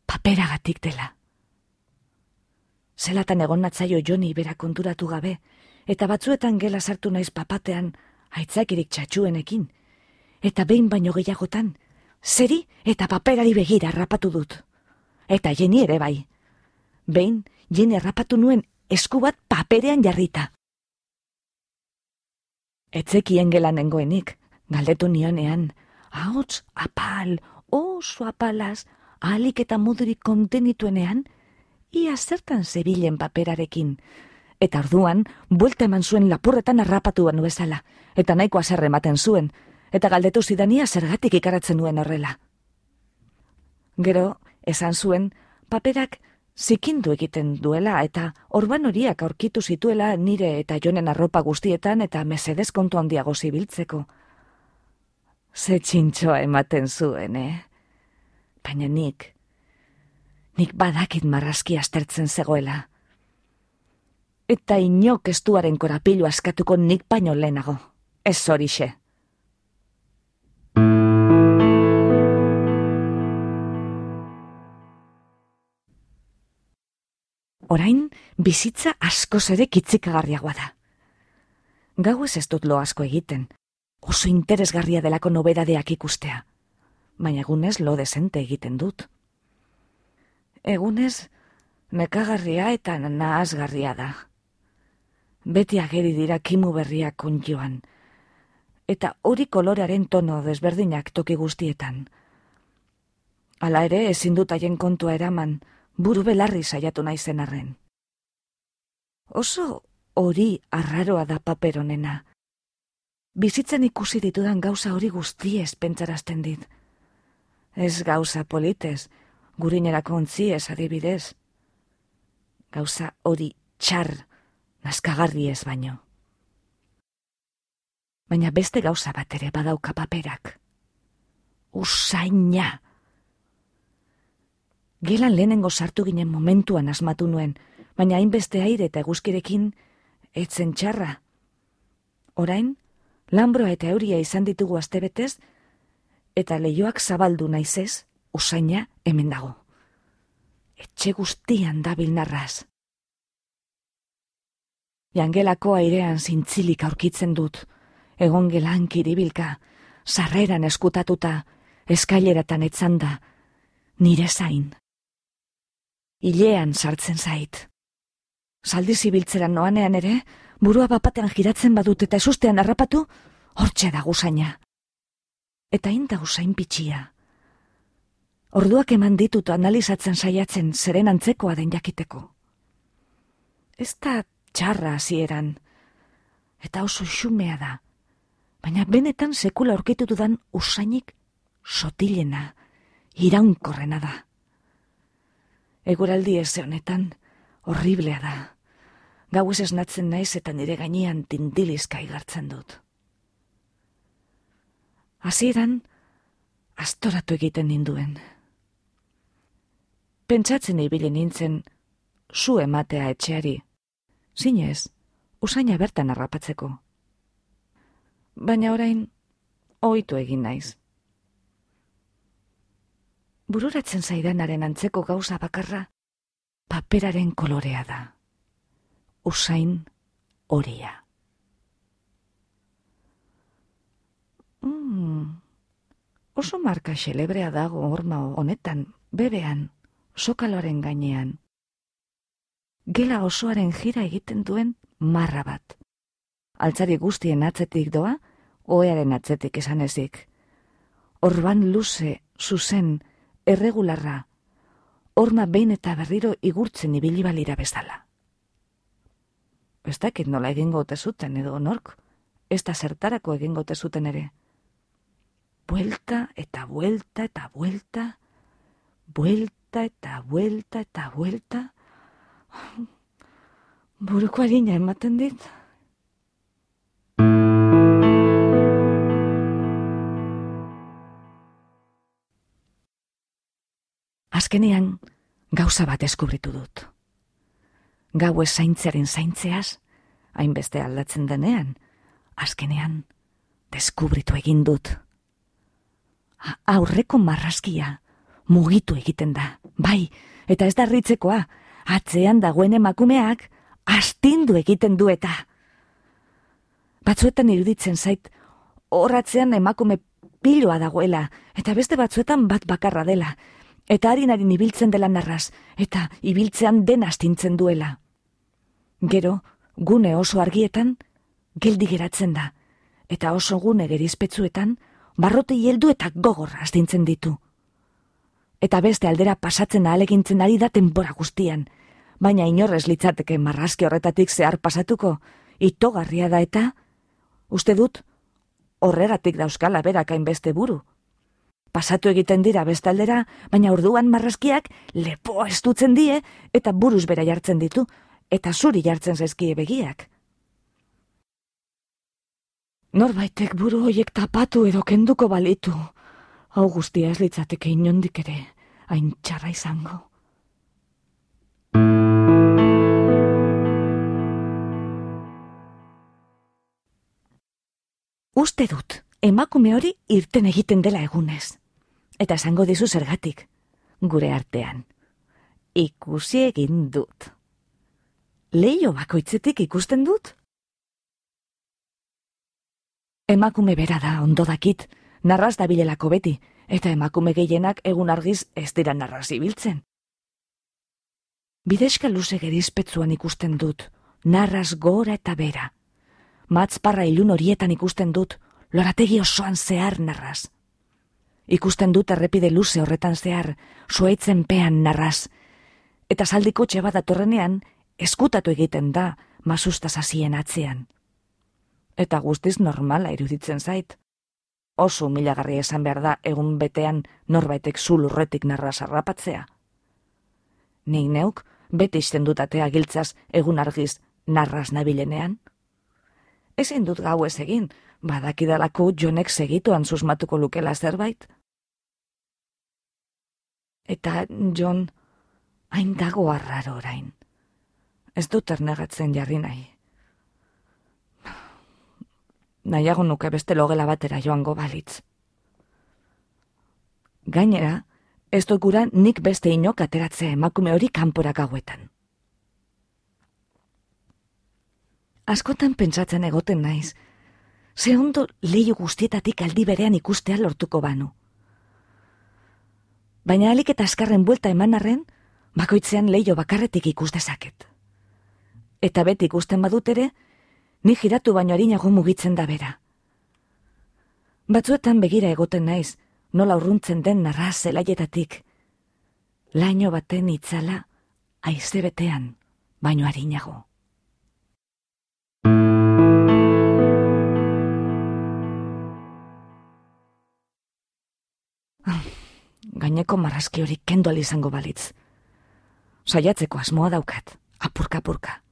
Speaker 1: paperagatik dela. Zelatan egon natzaio joni bera konturatu gabe, eta batzuetan gela sartu naiz papatean, aitzakirik txatxuenekin, eta behin baino gehiagotan, zeri eta paperari begira rapatu dut. Eta jeni ere bai. Behin, jeni rapatu nuen esku bat paperean jarrita. Etzekien gelan nengoenik, galdetu nionean, hauts, apal, oso apalaz, alik eta mudurik kontenituenean, ia zertan zebilen paperarekin. Eta orduan, buelta eman zuen lapurretan arrapatu banu bezala, eta nahiko azerre ematen zuen, eta galdetu zidania zergatik ikaratzen nuen horrela. Gero, esan zuen, paperak zikindu egiten duela eta orban horiak aurkitu zituela nire eta jonen arropa guztietan eta mesedez kontu handiago zibiltzeko ze txintxoa ematen zuen, eh? Baina nik, nik badakit marrazki astertzen zegoela. Eta inok estuaren korapilu askatuko nik baino lehenago, ez horixe. Orain, bizitza asko zere kitzikagarriagoa da. Gau ez ez dut lo asko egiten, oso interesgarria delako nobedadeak ikustea. Baina egunez lo desente egiten dut. Egunez, nekagarria eta nahazgarria da. Beti ageri dira kimu berriak kuntioan. Eta hori kolorearen tono desberdinak toki guztietan. Hala ere, ezin dut haien kontua eraman, buru belarri saiatu naizen arren. Oso hori arraroa da paperonena bizitzen ikusi ditudan gauza hori guztiez pentsarazten dit. Ez gauza politez, gurinerako ontzi ez adibidez. Gauza hori txar, naskagarri ez baino. Baina beste gauza bat ere badauka paperak. Usaina! Gelan lehenengo sartu ginen momentuan asmatu nuen, baina hainbeste aire eta eguzkirekin etzen txarra. Orain, Lambroa eta euria izan ditugu astebetez, eta leioak zabaldu naizez, usaina hemen dago. Etxe guztian dabil narraz. Jangelako airean zintzilik aurkitzen dut, egon gelan kiribilka, sarreran eskutatuta, eskaileratan etzanda, nire zain. Ilean sartzen zait. Zaldi zibiltzeran noanean ere, burua bapatean giratzen badut eta esustean harrapatu, hortxe da gusaina. Eta inda usain pitxia. Orduak eman ditut analizatzen saiatzen zeren antzekoa den jakiteko. Ez da txarra hasieran eta oso xumea da, baina benetan sekula aurkitu dudan usainik sotilena, iraunkorrena da. Eguraldi ez honetan, horriblea da. Gau ez esnatzen naiz eta nire gainean tindilizka igartzen dut. Hasieran astoratu egiten ninduen. Pentsatzen ibile nintzen, zu ematea etxeari. Zinez, usaina bertan harrapatzeko. Baina orain, ohitu egin naiz. Bururatzen zaidanaren antzeko gauza bakarra, paperaren kolorea da. Usain horia. Mm, oso marka xelebrea dago horma honetan, bebean, sokaloaren gainean. Gela osoaren jira egiten duen marra bat. Altzari guztien atzetik doa, oearen atzetik esan ezik. Orban luze, zuzen, erregularra, orma behin eta berriro igurtzen ibili balira bezala. Ez dakit nola egingo ote zuten edo nork, ez da zertarako egingo ote zuten ere. Buelta eta buelta eta buelta, buelta eta buelta eta buelta, buruko harina ematen dit. Azkenean, gauza bat eskubritu dut. Gau ez zaintzearen zaintzeaz, hainbeste aldatzen denean, azkenean, deskubritu egin dut. Aurreko marrazkia, mugitu egiten da, bai, eta ez da ritzekoa, atzean dagoen emakumeak, astindu egiten du eta. Batzuetan iruditzen zait, horratzean emakume piloa dagoela, eta beste batzuetan bat bakarra dela, eta harin ibiltzen dela narraz, eta ibiltzean den astintzen duela. Gero, gune oso argietan, geldi geratzen da, eta oso gune gerizpetzuetan, barrote heldu eta gogor astintzen ditu. Eta beste aldera pasatzen ahalegintzen ari da denbora guztian, baina inorrez litzateke marrazki horretatik zehar pasatuko, itogarria da eta, uste dut, horregatik dauzkala berakain beste buru, pasatu egiten dira bestaldera, baina orduan marrazkiak lepoa estutzen die eta buruz bera jartzen ditu, eta zuri jartzen zaizkie begiak. Norbaitek buru hoiek tapatu edo kenduko balitu, hau guztia ez litzateke inondik ere, hain txarra izango. Uste dut, emakume hori irten egiten dela egunez eta esango dizu zergatik, gure artean. Ikusi egin dut. Leio bakoitzetik ikusten dut? Emakume bera da, ondo dakit, narraz da bilelako beti, eta emakume gehienak egun argiz ez dira narraz ibiltzen. Bideska luze gerizpetzuan ikusten dut, narraz gora eta bera. Matzparra ilun horietan ikusten dut, lorategi osoan zehar narraz. Ikusten dut errepide luze horretan zehar, suaitzen pean narraz. Eta saldiko txeba datorrenean, eskutatu egiten da, masustaz hasien atzean. Eta guztiz normala iruditzen zait. Oso milagarri esan behar da egun betean norbaitek zulurretik narraz arrapatzea. Nik neuk, beti izten dut atea giltzaz egun argiz narraz nabilenean. Ezin dut gau ez egin, badakidalako jonek segituan susmatuko lukela zerbait eta John hain dago arraro orain. Ez dut ernegatzen jarri nahi. Nahiago nuke beste logela batera joango balitz. Gainera, ez dokura nik beste inok ateratzea emakume hori kanporak hauetan. Askotan pentsatzen egoten naiz, ze ondo lehiu guztietatik aldi berean ikustea lortuko banu. Baina alik eta askarren buelta eman arren, bakoitzean leio bakarretik ikus dezaket. Eta beti ikusten badut ere, ni giratu baino harinago mugitzen da bera. Batzuetan begira egoten naiz, nola urruntzen den narra zelaietatik. Laino baten itzala, aize betean, baino harinago. Gaineko marrazki hori kendu izango balitz. Saiatzeko asmoa daukat, apurka-apurka.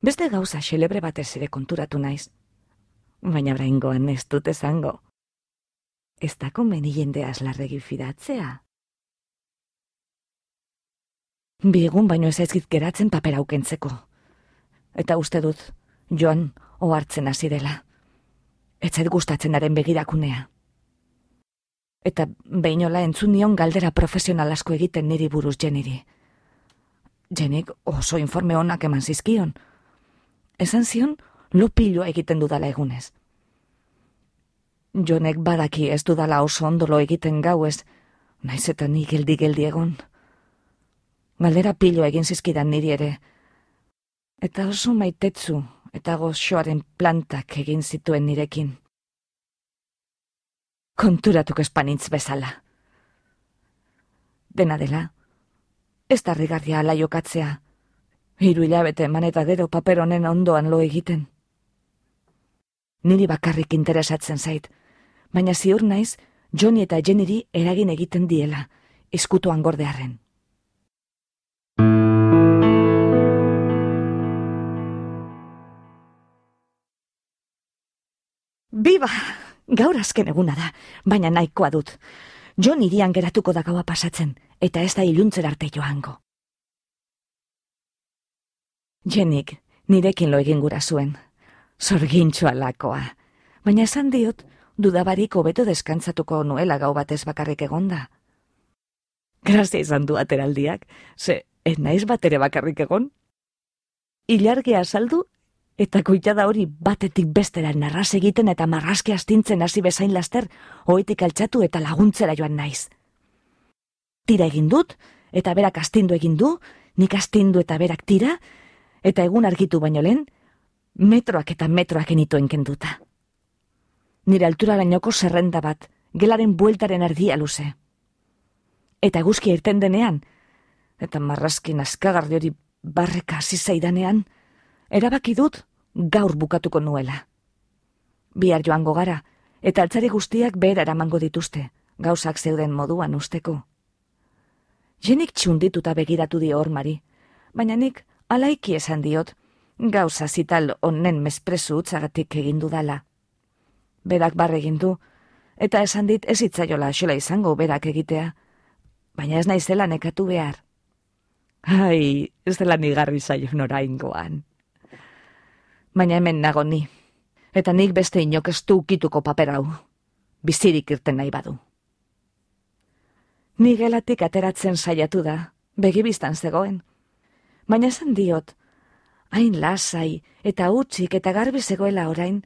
Speaker 1: Beste gauza xelebre batez ere konturatu naiz, baina braingoan ez dut esango. Ez da komeni jende aslarregi fidatzea. Biegun baino ez ezkit geratzen papera aukentzeko. Eta uste dut, joan, ohartzen hasi dela. Ez zait gustatzen daren begirakunea. Eta behinola entzun nion galdera profesional asko egiten niri buruz jeniri. Jenik oso informe honak eman zizkion, esan zion lopiloa egiten dudala egunez. Jonek badaki ez dudala oso ondolo egiten gauez, naiz eta ni geldi-geldi egon. Galdera pilo egin zizkidan niri ere. Eta oso maitetzu eta goxoaren plantak egin zituen nirekin. Konturatuk espanintz bezala. Dena dela, ez da rigarria ala jokatzea, Hiru hilabete eman eta gero paper honen ondoan lo egiten. Niri bakarrik interesatzen zait, baina ziur naiz Joni eta Jeniri eragin egiten diela, eskutuan gordearren. Biba! Gaur azken eguna da, baina nahikoa dut. Jon irian geratuko da gaua pasatzen, eta ez da iluntzer arte joango. Jenik, nirekin lo egin gura zuen. Zorgintxo alakoa. Baina esan diot, dudabarik hobeto deskantzatuko nuela gau batez bakarrik egonda. Grazia izan du ateraldiak, ze, ez naiz bat ere bakarrik egon? Ilargia saldu, eta koitada hori batetik bestera narraz egiten eta marrazki astintzen hasi bezain laster, hoetik altxatu eta laguntzera joan naiz. Tira egin dut, eta berak astindu egin du, nik astindu eta berak tira, eta egun argitu baino lehen, metroak eta metroak enituen kenduta. Nire altura lainoko zerrenda bat, gelaren bueltaren ardia luze. Eta guzki irten denean, eta marrazkin askagarri hori barreka zizaidanean, erabaki dut gaur bukatuko nuela. Bihar joango gara, eta altzari guztiak behera eramango dituzte, gauzak zeuden moduan usteko. Jenik txundituta begiratu dio hormari, baina nik alaiki esan diot, gauza zital onnen mespresu utzagatik egin dudala. Berak barre egin du, eta esan dit ez itzaiola xola izango berak egitea, baina ez naizela nekatu behar. Ai, ez dela nigarri zaio nora ingoan. Baina hemen nago ni, eta nik beste inok ez ukituko paper hau, bizirik irten nahi badu. Ni gelatik ateratzen saiatu da, begibistan zegoen, baina esan diot, hain lasai eta utzik eta garbi zegoela orain,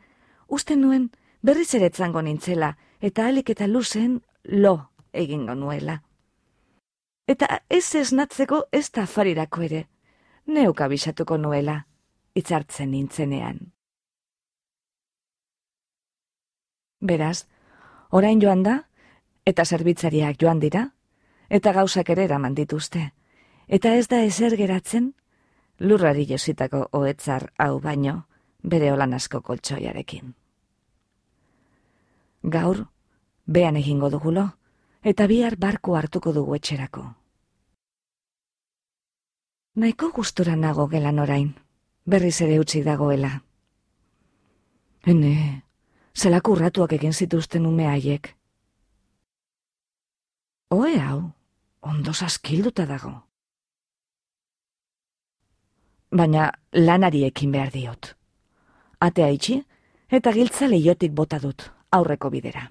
Speaker 1: uste nuen berriz ere etzango nintzela eta alik eta luzen lo egingo nuela. Eta ez esnatzeko ez da farirako ere, neuk abisatuko nuela, itzartzen nintzenean. Beraz, orain joan da, eta zerbitzariak joan dira, eta gauzak ere eraman dituzte eta ez da ezer geratzen, lurrari jositako oetzar hau baino, bere holan asko koltsoiarekin. Gaur, bean egingo dugulo, eta bihar barku hartuko dugu etxerako. Naiko gustura nago gelan orain, berriz ere utzi dagoela. Hene, zelako urratuak egin zituzten ume haiek. Oe hau, ondo saskilduta dago baina lanari ekin behar diot. Atea itxi, eta giltza lehiotik bota dut, aurreko bidera.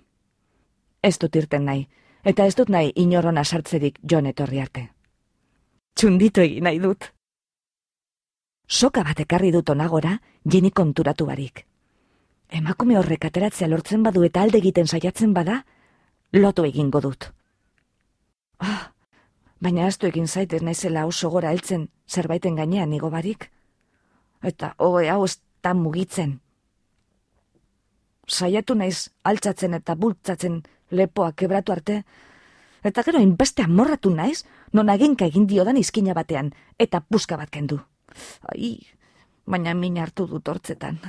Speaker 1: Ez dut irten nahi, eta ez dut nahi inorona sartzerik jon etorri arte. Txunditu egin nahi dut. Soka bat ekarri dut onagora, jeni konturatu barik. Emakume horrek ateratzea lortzen badu eta alde egiten saiatzen bada, lotu egingo dut. Ah, baina astu egin zaitez naizela oso gora heltzen zerbaiten gainean igo barik. Eta hoe hau ez da mugitzen. Saiatu naiz altzatzen eta bultzatzen lepoa kebratu arte, eta gero inbeste amorratu naiz, non agenka egin diodan izkina batean, eta puska bat kendu. Ai, baina min hartu dut hortzetan.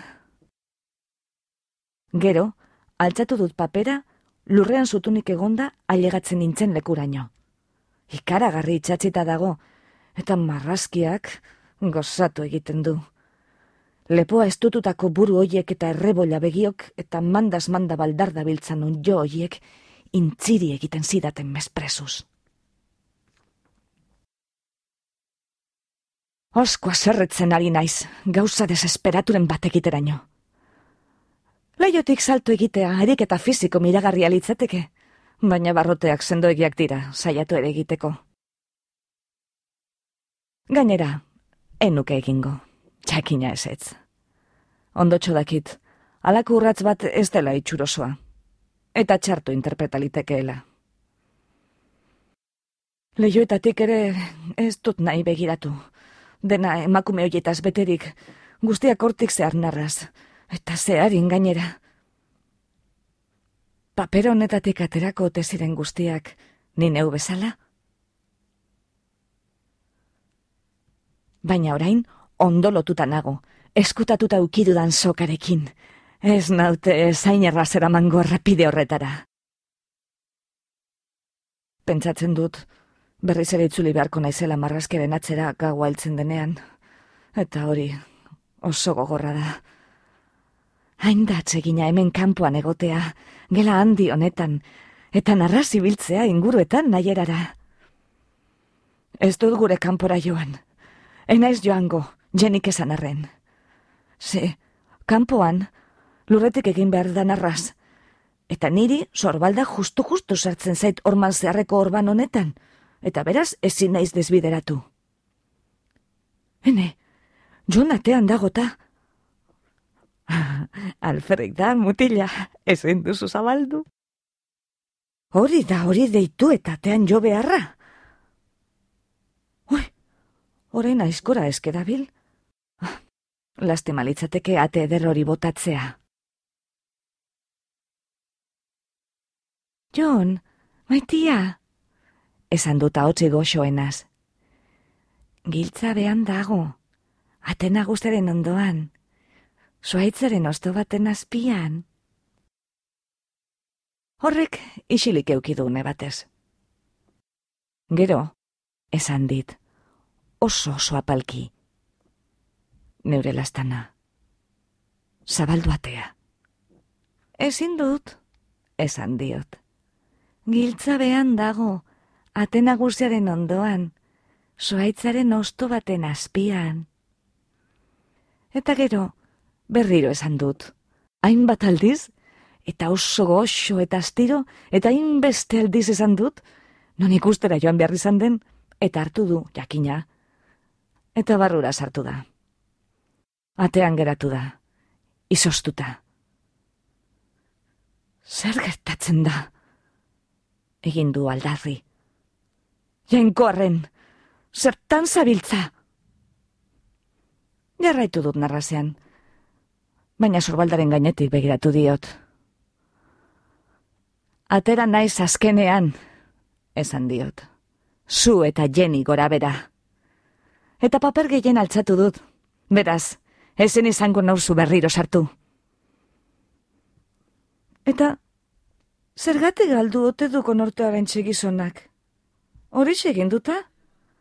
Speaker 1: Gero, altzatu dut papera, lurrean zutunik egonda ailegatzen nintzen lekuraino. Ikaragarri itxatzita dago, eta marrazkiak gozatu egiten du. Lepoa estututako buru hoiek eta errebolla begiok eta mandas manda baldarda biltzan un jo hoiek intziri egiten zidaten mespresuz. Osko azerretzen ari naiz, gauza desesperaturen bat egiteraino. Leiotik salto egitea, erik eta fiziko miragarria litzateke, baina barroteak sendoegiak dira, saiatu ere egiteko. Gainera, enuke egingo, txakina esetz. Ondo dakit, alako urratz bat ez dela itxurosoa, eta txartu interpretalitekeela. Leioetatik ere ez dut nahi begiratu, dena emakume hoietaz beterik, guztiak hortik zehar narraz, eta zeharin gainera. Paper honetatik aterako ote ziren guztiak, ni neu bezala? Baina orain, ondo lotuta nago, eskutatuta ukidudan sokarekin. Ez naute zain errazera mango errepide horretara. Pentsatzen dut, berriz ere itzuli beharko naizela marrazkeren atzera gaua heltzen denean. Eta hori, oso gogorra da. Hain atsegina hemen kanpoan egotea, gela handi honetan, eta narrazi biltzea inguruetan nahierara. Ez dut gure kanpora joan. Enaiz joango, jenik esan arren. Ze, kanpoan, lurretik egin behar da narraz. Eta niri, sorbalda justu-justu sartzen zait orman zeharreko orban honetan, eta beraz ezin naiz desbideratu. Hene, joan atean dagota, Alferrik da, mutila, ezin duzu zabaldu. Hori da, hori deitu eta tean jo beharra. Ui, horrein aizkora eskedabil. Laste malitzateke ate eder hori botatzea. Jon, maitia, esan dut hotzi goxoenaz. Giltza behan dago, atena guztaren ondoan suaitzaren osto baten azpian. Horrek isilik eukidu batez. Gero, esan dit, oso oso apalki. Neure lastana. Zabaldu atea. Ezin dut, esan diot. Giltza behan dago, atena guziaren ondoan, suaitzaren osto baten azpian. Eta gero, berriro esan dut. Hainbat aldiz, eta oso goxo eta astiro, eta hainbeste aldiz esan dut, non ikustera joan behar izan den, eta hartu du, jakina. Eta barrura sartu da. Atean geratu da, izostuta. Zer gertatzen da? Egin du aldarri. Jainkoarren, zertan zabiltza? Jarraitu dut narrazean, baina sorbaldaren gainetik begiratu diot. Atera naiz azkenean, esan diot. Zu eta jeni gora bera. Eta paper gehien altzatu dut. Beraz, ezen izango nauzu berriro sartu. Eta, zergatik galdu ote duko nortearen txegizonak? Hori egin duta?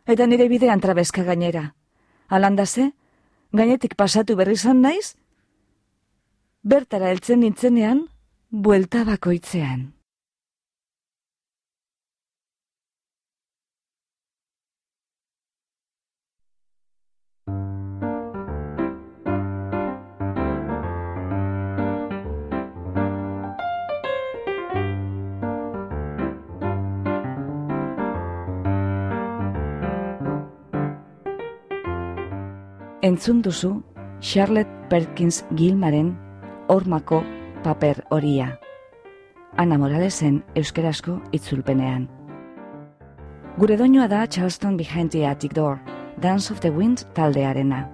Speaker 1: Eta nire bidean trabezka gainera. Alandaze, gainetik pasatu berri zan naiz, bertara heltzen nintzenean, buelta bakoitzean. Entzun duzu Charlotte Perkins Gilmaren hormako paper horia. Ana Moralesen euskerazko itzulpenean. Gure doinoa da Charleston Behind the Attic Door, Dance of the Wind taldearena.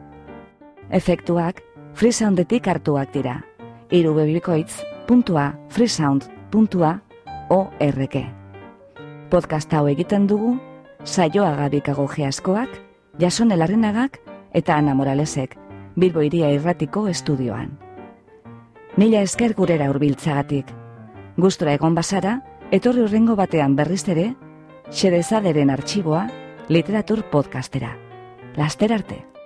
Speaker 1: Efektuak freesoundetik hartuak dira. Iru bebikoitz, puntua, freesound, puntua, org. Podcast hau egiten dugu, saioa gabikago geaskoak, jason elarrenagak eta Ana Moralesek, Bilbo iria irratiko estudioan. Mila esker gurera hurbiltzagatik. Gustura egon bazara, etorri urrengo batean berriz ere, xerezaderen arxiboa literatur podcastera. Laster arte!